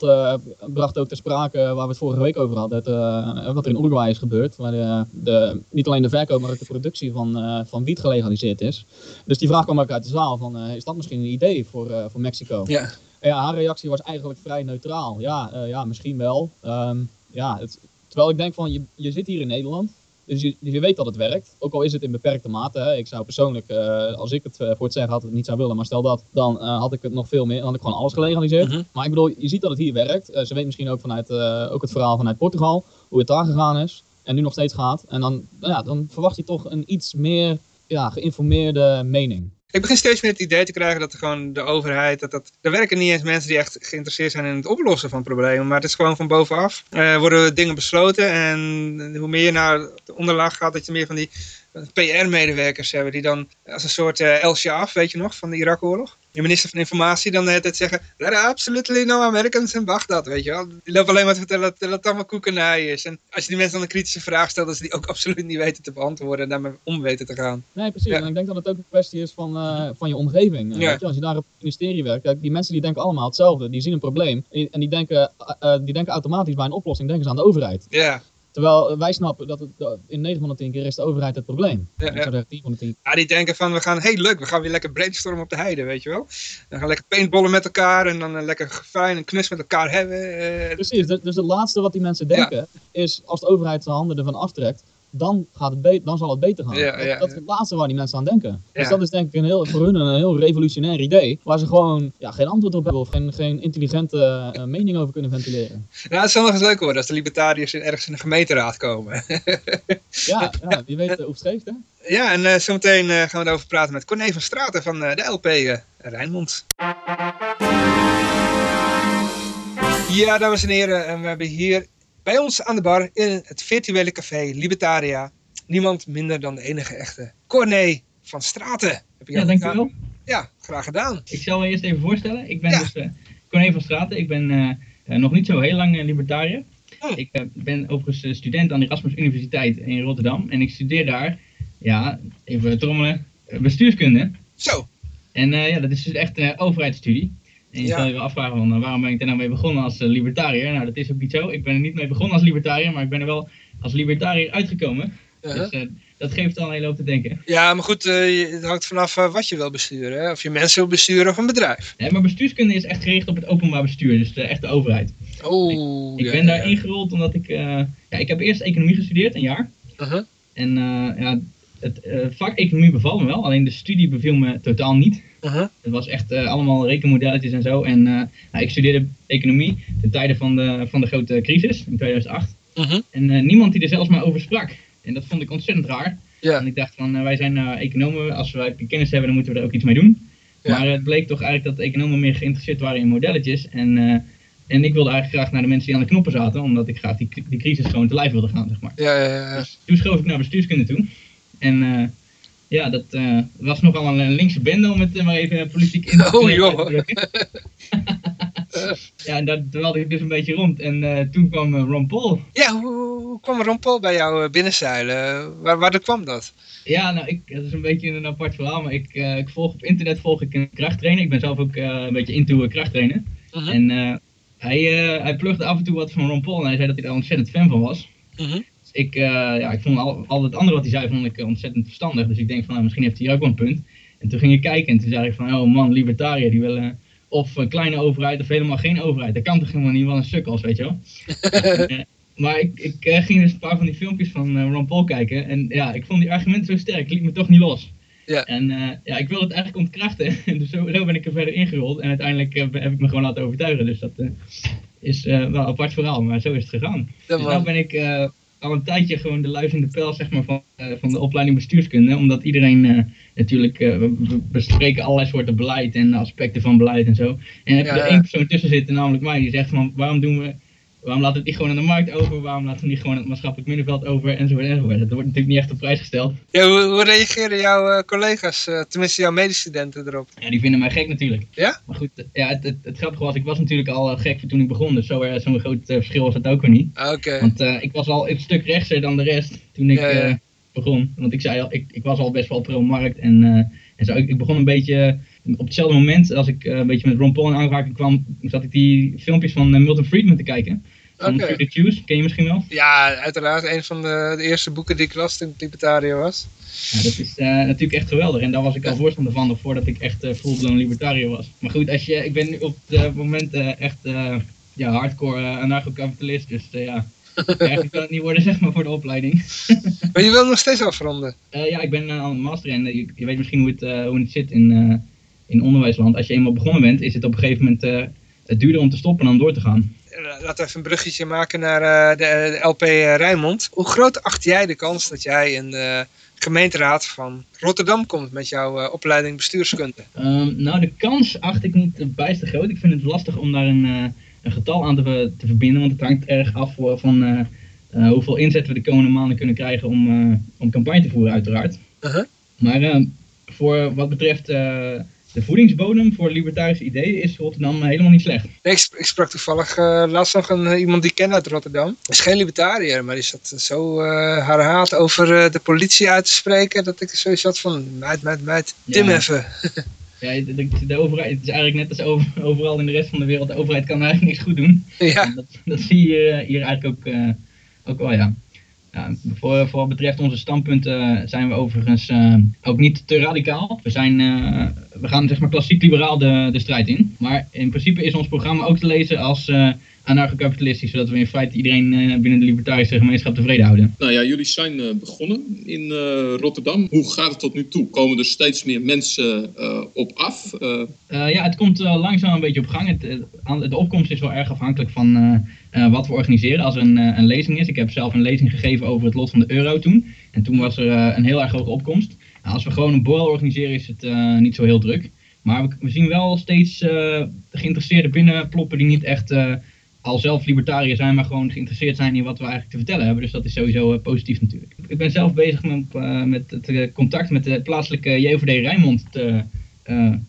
bracht ook ter sprake, waar we het vorige week over hadden, het, wat er in Uruguay is gebeurd. Waar de, de, niet alleen de verkoop, maar ook de productie van, van wiet gelegaliseerd is. Dus die vraag kwam ook uit de zaal van, is dat misschien een idee voor, voor Mexico? Ja. Ja, haar reactie was eigenlijk vrij neutraal. Ja, uh, ja misschien wel. Um, ja, het, terwijl ik denk van, je, je zit hier in Nederland. Dus je, je weet dat het werkt. Ook al is het in beperkte mate. Hè. Ik zou persoonlijk, uh, als ik het uh, voor het zeggen had, het niet zou willen. Maar stel dat, dan had ik het nog veel meer. Dan had ik gewoon alles gelegaliseerd. Mhm. Maar ik bedoel, je ziet dat het hier werkt. ze weet misschien ook vanuit ook het verhaal vanuit Portugal. Hoe het daar gegaan is. En nu nog steeds gaat. En dan, nou ja, dan verwacht je toch een iets meer ja, geïnformeerde mening. Ik begin steeds meer het idee te krijgen dat gewoon de overheid, dat dat, er werken niet eens mensen die echt geïnteresseerd zijn in het oplossen van problemen, maar het is gewoon van bovenaf. Uh, worden dingen besloten en hoe meer je naar de onderlaag gaat, dat je meer van die PR-medewerkers hebben die dan als een soort uh, El Shaaf, weet je nog, van de Irak-oorlog. De minister van Informatie dan het zeggen, there are absolutely no Americans in Baghdad, weet je wel. Die lopen alleen maar te vertellen dat het allemaal koekenij is. En als je die mensen dan een kritische vraag stelt, dat ze die ook absoluut niet weten te beantwoorden en daarmee om weten te gaan. Nee, precies. Ja. En ik denk dat het ook een kwestie is van, uh, van je omgeving. Ja. weet je, als je daar op het ministerie werkt, kijk, die mensen die denken allemaal hetzelfde. Die zien een probleem en die, en die denken, uh, die denken automatisch bij een oplossing, denken ze aan de overheid. Ja, Terwijl wij snappen dat het, dat in 9 van de 10 keer is de overheid het probleem. Ja, ja. zou zeggen 10 van de 10. Ja, die denken van, we gaan, hey leuk, we gaan weer lekker brainstormen op de heide, weet je wel. Dan gaan we lekker paintballen met elkaar en dan eh, lekker fijn en knus met elkaar hebben. eh. Precies, dus, dus het laatste wat die mensen denken is als de overheid zijn handen ervan aftrekt, dan, gaat het dan zal het beter gaan. Ja, dat, ja, dat is het laatste waar die mensen aan denken. Dus dat is denk ik een heel, voor hun een heel revolutionair idee, waar ze gewoon ja, geen antwoord op hebben of geen, geen intelligente eh, mening over kunnen ventileren. Nou, het zal nog eens leuk worden als de libertariërs in- ergens in de gemeenteraad komen. Ja, ja wie weet uh, hoe het streeft, hè? ja, en eh, zometeen eh, gaan we erover praten met Corné van Straten van eh, de LP eh, Rijnmond. Ja, dames en heren, en we hebben hier bij ons aan de bar in het virtuele café Libertaria niemand minder dan de enige echte Corné van Straten. Heb je Ja, dankjewel. Ja, graag gedaan. Ik zal me eerst even voorstellen. Ik ben Ja. dus uh, Corné van Straten. Ik ben eh, eh, nog niet zo heel lang libertariër. Oh. Ik ben overigens student aan de Erasmus Universiteit in Rotterdam. En ik studeer daar, ja, even trommelen, bestuurskunde. Zo, En ja, dat is dus echt een overheidsstudie. En je zal je wel afvragen van, eh, waarom ben ik er nou mee begonnen als eh, libertariër? Nou, dat is ook niet zo. Ik ben er niet mee begonnen als libertariër, maar ik ben er wel als libertariër uitgekomen. uh-huh. Dus eh, dat geeft al een hele hoop te denken. Ja, maar goed, het hangt vanaf wat je wil besturen. Hè? Of je mensen wil besturen of een bedrijf. Nee, maar bestuurskunde is echt gericht op het openbaar bestuur, dus de echte overheid. Oh, Ik ben daar ingerold omdat ik, ja, ik heb eerst economie gestudeerd, een jaar. Uh-huh. En ja, het vak economie beval me wel, alleen de studie beviel me totaal niet. Uh-huh. Het was echt eh, allemaal rekenmodelletjes en zo. En eh, nou, ik studeerde economie ten tijde van de, van de grote crisis in 2008. Uh-huh. En eh, niemand die er zelfs maar over sprak. En dat vond ik ontzettend raar. Ja. En ik dacht van, wij zijn economen, als we kennis hebben, dan moeten we er ook iets mee doen. Maar het bleek toch eigenlijk dat economen meer geïnteresseerd waren in modelletjes. En, en ik wilde eigenlijk graag naar de mensen die aan de knoppen zaten, omdat ik graag die, die crisis gewoon te lijf wilde gaan, zeg maar. Ja, ja, ja. Dus toen schoof ik naar bestuurskunde toe. En ja, dat eh, was nogal een, een linkse bende om het eh, maar even politiek in te Oh, joh. te drukken. ja, en daar dwaalde ik dus een beetje rond. En eh, toen kwam eh, Ron Paul. Ja, hoe, hoe kwam Ron Paul bij jou eh, binnenzuilen? Waar, waardoor kwam dat? Ja, nou, ik, dat is een beetje een apart verhaal, maar ik, eh, ik volg op internet volg ik een krachttrainer. Ik ben zelf ook eh, een beetje into uh, krachttrainen. Mhm. En eh, hij, uh, hij plugde af en toe wat van Ron Paul en hij zei dat hij daar ontzettend fan van was. Mhm. Ik, uh, ja, ik vond al, al het andere wat hij zei vond ik ontzettend verstandig. Dus ik denk van, nou, misschien heeft hij hier ook wel een punt. En toen ging ik kijken en toen zei ik van, oh man, libertariër, die willen of een kleine overheid of helemaal geen overheid. Dat kan toch helemaal niet, wel een sukkels, weet je wel. uh, maar ik, ik uh, ging dus een paar van die filmpjes van uh, Ron Paul kijken. En ja, ik vond die argumenten zo sterk, liet me toch niet los. Ja. En uh, ja, ik wilde het eigenlijk ontkrachten. dus zo, zo, ben ik er verder ingerold. En uiteindelijk heb ik me gewoon laten overtuigen. Dus dat is wel een apart verhaal, maar zo is het gegaan. Ja, dus nu ben ik al een tijdje gewoon de luizende pijl zeg maar, van, uh, van de opleiding bestuurskunde. Omdat iedereen uh, natuurlijk, we bespreken allerlei soorten beleid en aspecten van beleid en zo. En heb je Ja, er één persoon tussen zitten, namelijk mij, die zegt van waarom doen we waarom we het niet gewoon aan de markt over? Waarom laten we het niet gewoon aan het maatschappelijk middenveld over? Enzovoort, enzovoort. Dat wordt natuurlijk niet echt op prijs gesteld. Ja, hoe, hoe reageren jouw eh, collega's, eh, tenminste jouw medestudenten erop? Ja, die vinden mij gek natuurlijk. Ja? Maar goed, eh, ja, het, het, het grappige was, ik was natuurlijk al gek toen ik begon. Dus zo, zo'n groot verschil was het ook weer niet. Ah, Oké. Want ik was al een stuk rechtser dan de rest toen ik Ja, ja. begon. Want ik zei al, ik, ik was al best wel pro-markt en, en zo. Ik, ik begon een beetje op hetzelfde moment als ik eh, een beetje met Ron Paul in aanraking kwam, zat ik die filmpjes van eh, Milton Friedman te kijken. Van. Free the Choose, ken je misschien wel? Ja, uiteraard. Een van de, de eerste boeken die ik las toen ik libertariër was. Ja, dat is eh, natuurlijk echt geweldig. En daar was ik al voorstander van, nog voordat ik echt full-blown libertariër was. Maar goed, als je, ik ben nu op het moment echt ja, hardcore anarcho-kapitalist. Dus ja, eigenlijk kan het niet worden zeg maar voor de opleiding. Maar je wil nog steeds afronden? Ja, ik ben aan het master en je, je, weet misschien hoe het, hoe het zit in, in onderwijsland. Als je eenmaal begonnen bent, is het op een gegeven moment uh, het duurder om te stoppen dan om door te gaan. Laten we even een bruggetje maken naar uh, de, de, LP Rijnmond. Hoe groot acht jij de kans dat jij in de gemeenteraad van Rotterdam komt met jouw uh, opleiding bestuurskunde? Um, nou, de kans acht ik niet bijster groot. Ik vind het lastig om daar een, uh, een getal aan te, te, verbinden, want het hangt erg af van uh, hoeveel inzet we de komende maanden kunnen krijgen om, om campagne te voeren, uiteraard. -huh. Maar ehm, voor wat betreft eh, de voedingsbodem voor libertarische ideeën is Rotterdam helemaal niet slecht. Nee, ik, ik sprak toevallig uh, laatst nog een, iemand die ik ken uit Rotterdam. Is geen libertariër, maar die zat zo uh, haar haat over uh, de politie uit te spreken dat ik zoiets had van, meid, meid, meid, Tim ja. even. Ja, de, de, overheid, het is eigenlijk net als over, overal in de rest van de wereld, de overheid kan eigenlijk niks goed doen. Ja. Dat, dat, zie je hier eigenlijk ook, ook wel, ja. Voor, voor wat betreft onze standpunten zijn we overigens uh, ook niet te radicaal. We, zijn, uh, we gaan zeg maar klassiek liberaal de, de strijd in. Maar in principe is ons programma ook te lezen als anarcho-kapitalistisch. Zodat we in feite iedereen binnen de libertarische gemeenschap tevreden houden. Nou ja, jullie zijn begonnen in Rotterdam. Hoe gaat het tot nu toe? Komen er steeds meer mensen op af? ja, het komt langzaam een beetje op gang. Het, de opkomst is wel erg afhankelijk van... Wat we organiseren als er een, een lezing is. Ik heb zelf een lezing gegeven over het lot van de euro toen. En toen was er een heel erg hoge opkomst. Nou, als we gewoon een borrel organiseren is het niet zo heel druk. Maar we, we zien wel steeds geïnteresseerden binnenploppen die niet echt al zelf libertariër zijn, maar gewoon geïnteresseerd zijn in wat we eigenlijk te vertellen hebben. Dus dat is sowieso positief natuurlijk. Ik ben zelf bezig met, met het contact met de plaatselijke JOVD Rijnmond te,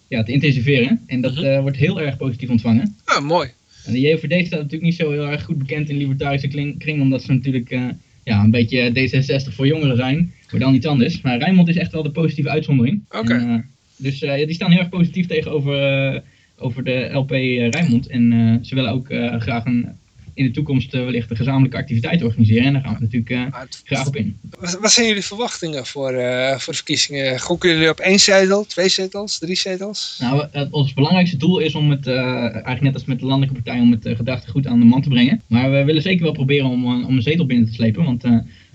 ja, te intensiveren. En dat Mhm. wordt heel erg positief ontvangen. Ah, mooi. En de JVD staat natuurlijk niet zo heel erg goed bekend in libertarische kring, omdat ze natuurlijk uh, ja, een beetje D66 voor jongeren zijn, maar dan iets anders. Maar Rijnmond is echt wel de positieve uitzondering. Oké. Okay. Uh, dus uh, ja, die staan heel erg positief tegenover over de LP Rijnmond. En ze willen ook graag een, in de toekomst wellicht een gezamenlijke activiteit organiseren. En daar gaan we natuurlijk graag op in. Wat, wat, zijn jullie verwachtingen voor, voor de verkiezingen? Gokken jullie op één zetel, twee zetels, drie zetels? Nou, ons belangrijkste doel is om het, eigenlijk net als met de landelijke partij, om het gedachtegoed aan de man te brengen. Maar we willen zeker wel proberen om, om een zetel binnen te slepen. Want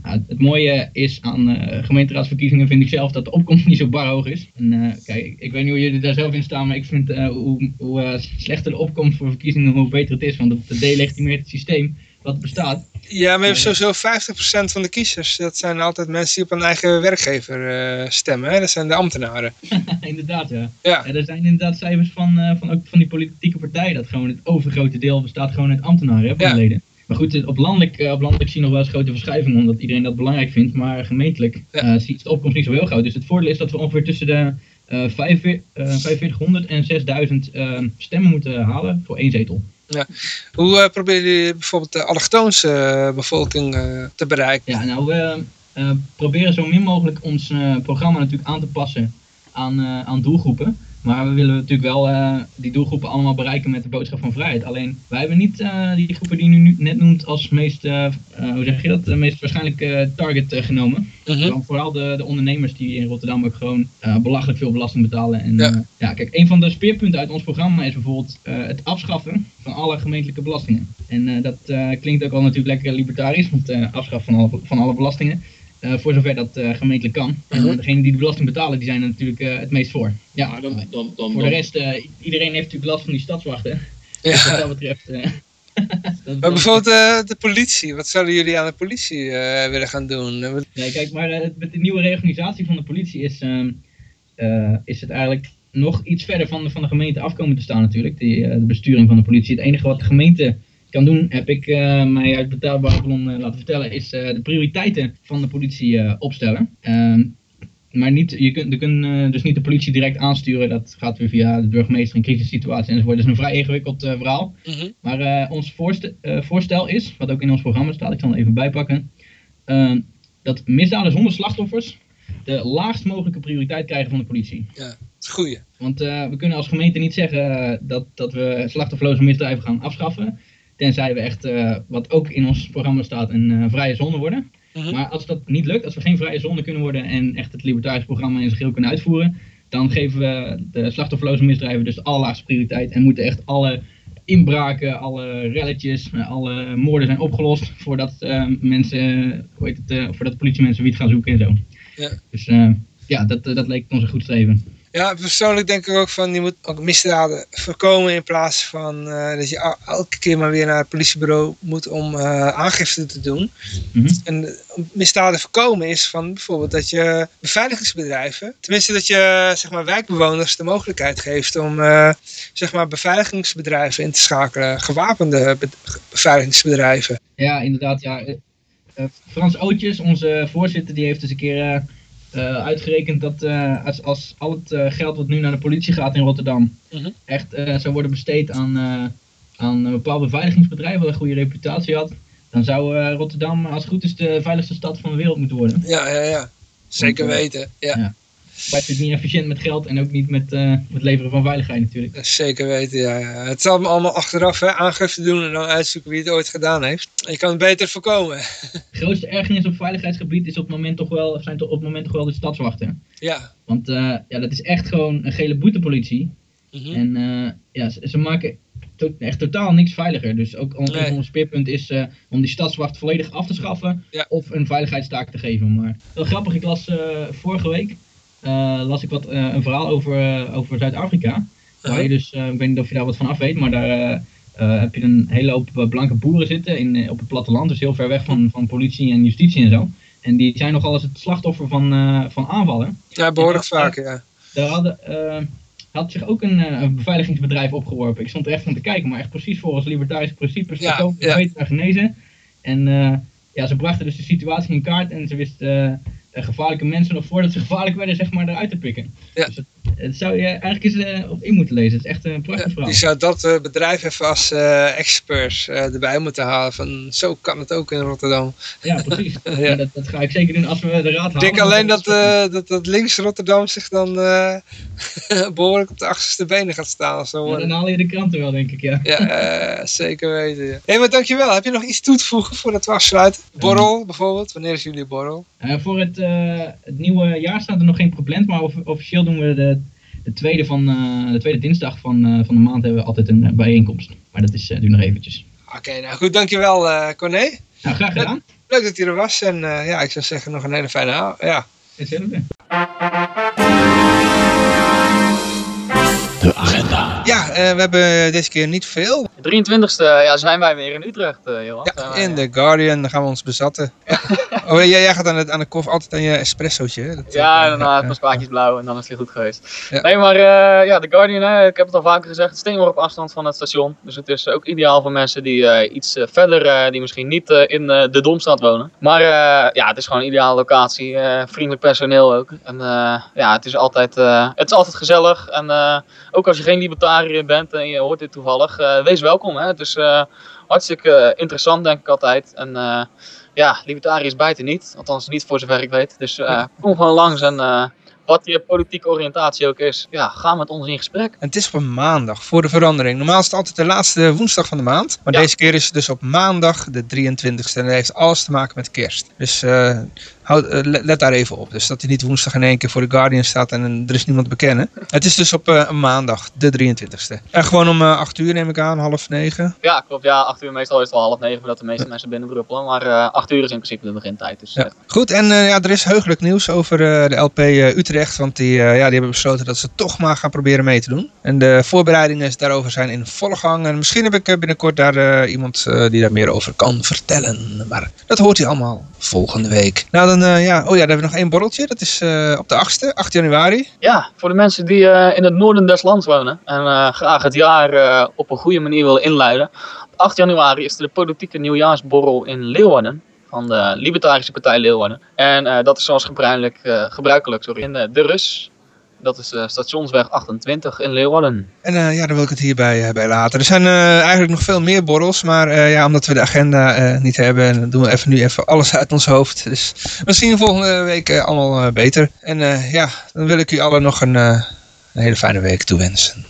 het mooie is aan uh, gemeenteraadsverkiezingen, vind ik zelf, dat de opkomst niet zo bar hoog is. En uh, kijk, ik weet niet hoe jullie daar zelf in staan, maar ik vind hoe, hoe slechter de opkomst voor verkiezingen, hoe beter het is. Want het delegitimeert het systeem wat bestaat. Ja, maar je hebt sowieso 50% van de kiezers. Dat zijn altijd mensen die op een eigen werkgever stemmen. Hè? Dat zijn de ambtenaren. inderdaad, ja. ja. Er zijn inderdaad cijfers van, van, ook van die politieke partijen. Dat gewoon het overgrote deel bestaat gewoon uit ambtenaren, hè, van ja. leden. Maar goed, op landelijk, uh, op landelijk zie je nog wel eens grote verschuivingen, omdat iedereen dat belangrijk vindt. Maar gemeentelijk ja. uh, is de opkomst niet zo heel groot. Dus het voordeel is dat we ongeveer tussen de uh, 4500 en 6000 ehm, stemmen moeten halen voor één zetel. Ja. Hoe uh, proberen jullie bijvoorbeeld de allochtoonse bevolking uh, te bereiken? Ja, nou, we proberen zo min mogelijk ons programma natuurlijk aan te passen aan, aan doelgroepen. Maar we willen natuurlijk wel uh, die doelgroepen allemaal bereiken met de boodschap van vrijheid. Alleen wij hebben niet uh, die groepen die u nu net noemt als meest, uh, hoe zeg je dat, de meest waarschijnlijke target genomen. Uh -huh. Vooral de, de, ondernemers die in Rotterdam ook gewoon belachelijk veel belasting betalen. En, ja. ja. kijk, een van de speerpunten uit ons programma is bijvoorbeeld het afschaffen van alle gemeentelijke belastingen. En dat klinkt ook wel natuurlijk lekker libertarisch, want afschaffen van alle, van alle belastingen. Uh, voor zover dat uh, gemeentelijk kan. En uh, degenen die de belasting betalen, die zijn er natuurlijk uh, het meest voor. Ja, ja dan, dan, dan, voor de rest, iedereen heeft natuurlijk last van die stadswachten. Ja. Dus wat dat betreft... dat maar bijvoorbeeld de politie, wat zouden jullie aan de politie willen gaan doen? Nee, kijk, maar met de nieuwe reorganisatie van de politie is, ehm, is het eigenlijk nog iets verder van de, van de gemeente afkomen te staan natuurlijk. Die, de besturing van de politie. Het enige wat de gemeente kan doen, heb ik eh, mij uit betaalbare bron eh, laten vertellen, is eh, de prioriteiten van de politie opstellen. Ehm, maar niet, je kunt, je kunt dus niet de politie direct aansturen. Dat gaat weer via de burgemeester in crisissituaties enzovoort. Dat is een vrij ingewikkeld verhaal. Mhm. Maar ons voorste- eh, voorstel is, wat ook in ons programma staat, ik zal het even bijpakken, eh, dat misdaden zonder slachtoffers de laagst mogelijke prioriteit krijgen van de politie. Een goeie. Want we kunnen als gemeente niet zeggen dat, dat we slachtofferloze misdrijven gaan afschaffen. Tenzij we echt, eh, wat ook in ons programma staat, een eh, vrije zone worden. Mhm. Maar als dat niet lukt, als we geen vrije zone kunnen worden en echt het libertarisch programma in zijn geheel kunnen uitvoeren, dan geven we de slachtofferloze misdrijven dus de allerlaagste prioriteit en moeten echt alle inbraken, alle relletjes, alle moorden zijn opgelost voordat eh, mensen, hoe heet het, eh, voordat de politie mensen wiet gaan zoeken en zo. Ja. Dus ja, dat, dat leek ons een goed streven. Ja, persoonlijk denk ik ook van je moet ook misdaden voorkomen in plaats van eh, dat je el- elke keer maar weer naar het politiebureau moet om eh, aangifte te doen. Mhm. En eh, misdaden voorkomen is van bijvoorbeeld dat je beveiligingsbedrijven, tenminste dat je zeg maar wijkbewoners de mogelijkheid geeft om zeg maar beveiligingsbedrijven in te schakelen, gewapende be- beveiligingsbedrijven. Ja, inderdaad. Ja. Frans Ootjes, onze voorzitter, die heeft eens een keer eh, uitgerekend dat eh, als, als al het eh, geld wat nu naar de politie gaat in Rotterdam Mhm. echt zou worden besteed aan, aan een bepaald beveiligingsbedrijf wat een goede reputatie had, dan zou Rotterdam als het goed is de veiligste stad van de wereld moeten worden. Ja, ja, ja. Zeker weten. Ja, ja. Maar het is niet efficiënt met geld en ook niet met eh, het leveren van veiligheid natuurlijk. zeker weten. Ja, ja. Het zal allemaal achteraf hè, aangifte doen en dan uitzoeken wie het ooit gedaan heeft. Je kan het beter voorkomen. De grootste ergernis op veiligheidsgebied is op het moment toch wel, zijn toch op het moment toch wel de stadswachten. Ja. Want eh, ja, dat is echt gewoon een gele boetepolitie. Mhm. En eh, ja, ze, ze maken to- echt totaal niks veiliger. Dus ook ons, Nee. ons speerpunt is eh, om die stadswacht volledig af te schaffen Ja. of een veiligheidstaak te geven. Maar wel grappig, ik las eh, vorige week eh, las ik wat, eh, een verhaal over, eh, over Zuid-Afrika. Waar je dus, eh, ik weet niet of je daar wat van af weet, maar daar eh, eh, heb je een hele hoop eh, blanke boeren zitten in, eh, op het platteland. Dus heel ver weg van, van politie en justitie en zo. En die zijn nogal eens het slachtoffer van, eh, van aanvallen. Ja, behoorlijk vaak, ja. Daar hadden, eh, had zich ook een, eh, een beveiligingsbedrijf opgeworpen. Ik stond er echt van te kijken, maar echt precies volgens libertarische principes. Ja, voorkomen, ja. beter en genezen. En eh, ja, ze brachten dus de situatie in kaart en ze wisten eh, eh, gevaarlijke mensen nog voordat ze gevaarlijk werden, zeg maar, eruit te pikken. Ja. Dus het, het zou je eigenlijk eens eh, op in moeten lezen. Het is echt een prachtig verhaal. Je zou dat eh, bedrijf even als eh, experts eh, erbij moeten halen. Van zo kan het ook in Rotterdam. Ja, precies. Ja. Dat, dat ga ik zeker doen als we de raad halen. Ik denk alleen dat, eh, dat, dat links Rotterdam zich dan eh, behoorlijk op de achterste benen gaat staan. Of zo. Ja, dan haal je de kranten wel, denk ik, ja. Ja, eh, zeker weten. Ja. Hé, maar dankjewel. Heb je nog iets toe te voegen voordat we afsluiten? Borrel bijvoorbeeld. Wanneer is jullie borrel? Eh, voor het, eh, het nieuwe jaar staat er nog geen gepland, maar of- officieel doen we de, de, tweede van, eh, de tweede dinsdag van, eh, van de maand hebben we altijd een eh, bijeenkomst. Maar dat is, duurt nog eventjes. Oké, nou goed. Dankjewel Corné. Nou, graag gedaan. Leuk dat je er was. En ja, ik zou zeggen nog een hele fijne avond. Ja. Hetzelfde. We hebben deze keer niet veel. De 23e ja, zijn wij weer in Utrecht, eh Johan. Ja, in eh, The Guardian dan gaan we ons bezatten. oh, jij, jij gaat aan, het, aan de koffie altijd aan je espressootje. Dat, Ja, eh, en uh, spaakjes blauw en dan is het goed geweest. Nee, maar eh, ja, The Guardian, hè, ik heb het al vaker gezegd, het is op afstand van het station. Dus het is ook ideaal voor mensen die eh, iets eh, verder, eh, die misschien niet eh, in eh, de Domstad wonen. Maar eh, ja, het is gewoon een ideale locatie, eh, vriendelijk personeel ook. En eh, ja, het is, altijd, eh, het is altijd gezellig. En eh, ook als je geen libertariër bent en je hoort dit toevallig, eh, wees welkom. Hè. Het is eh, hartstikke interessant, denk ik altijd. En eh, ja, libertariërs bijten niet. Althans, niet voor zover ik weet. Dus kom gewoon langs en wat je politieke oriëntatie ook is, ja, ga met ons in gesprek. En het is op een maandag, voor de verandering. Normaal is het altijd de laatste woensdag van de maand. Maar Ja. deze keer is het dus op maandag de 23ste. En dat heeft alles te maken met kerst. Dus houd, eh, let, daar even op. Dus dat hij niet woensdag in één keer voor de Guardian staat en er is niemand te bekennen. Het is dus op eh, een maandag, de 23ste. En gewoon om eh 8 uur neem ik aan, half negen. Ja, klopt. Ja, 8 uur meestal is het al half negen voordat de meeste mensen binnendruppelen. Maar eh 8 uur is in principe de begintijd. Dus, Ja. eh, Goed, en eh, ja, er is heugelijk nieuws over eh, de LP eh, Utrecht. Want die, eh, ja, die hebben besloten dat ze toch maar gaan proberen mee te doen. En de voorbereidingen daarover zijn in volle gang. En misschien heb ik eh, binnenkort daar eh, iemand eh, die daar meer over kan vertellen. Maar dat hoort u allemaal volgende week. Nou, dan dan, eh, ja, oh ja, daar hebben we nog één borreltje. Dat is eh, op de 8e, 8 januari. Ja, voor de mensen die eh, in het noorden des lands wonen en graag het jaar op een goede manier willen inluiden. Op 8 januari is er de politieke nieuwjaarsborrel in Leeuwarden van de Libertarische Partij Leeuwarden. En dat is zoals gebruikelijk, gebruikelijk sorry, in De Rus. Dat is uh, stationsweg 28 in Leeuwarden. En uh, ja, dan wil ik het hierbij uh, bij laten. Er zijn eigenlijk nog veel meer borrels, maar ja, omdat we de agenda niet hebben, doen we even nu even alles uit ons hoofd. Dus misschien volgende week allemaal beter. En ja, dan wil ik u allen nog een, een hele fijne week toewensen.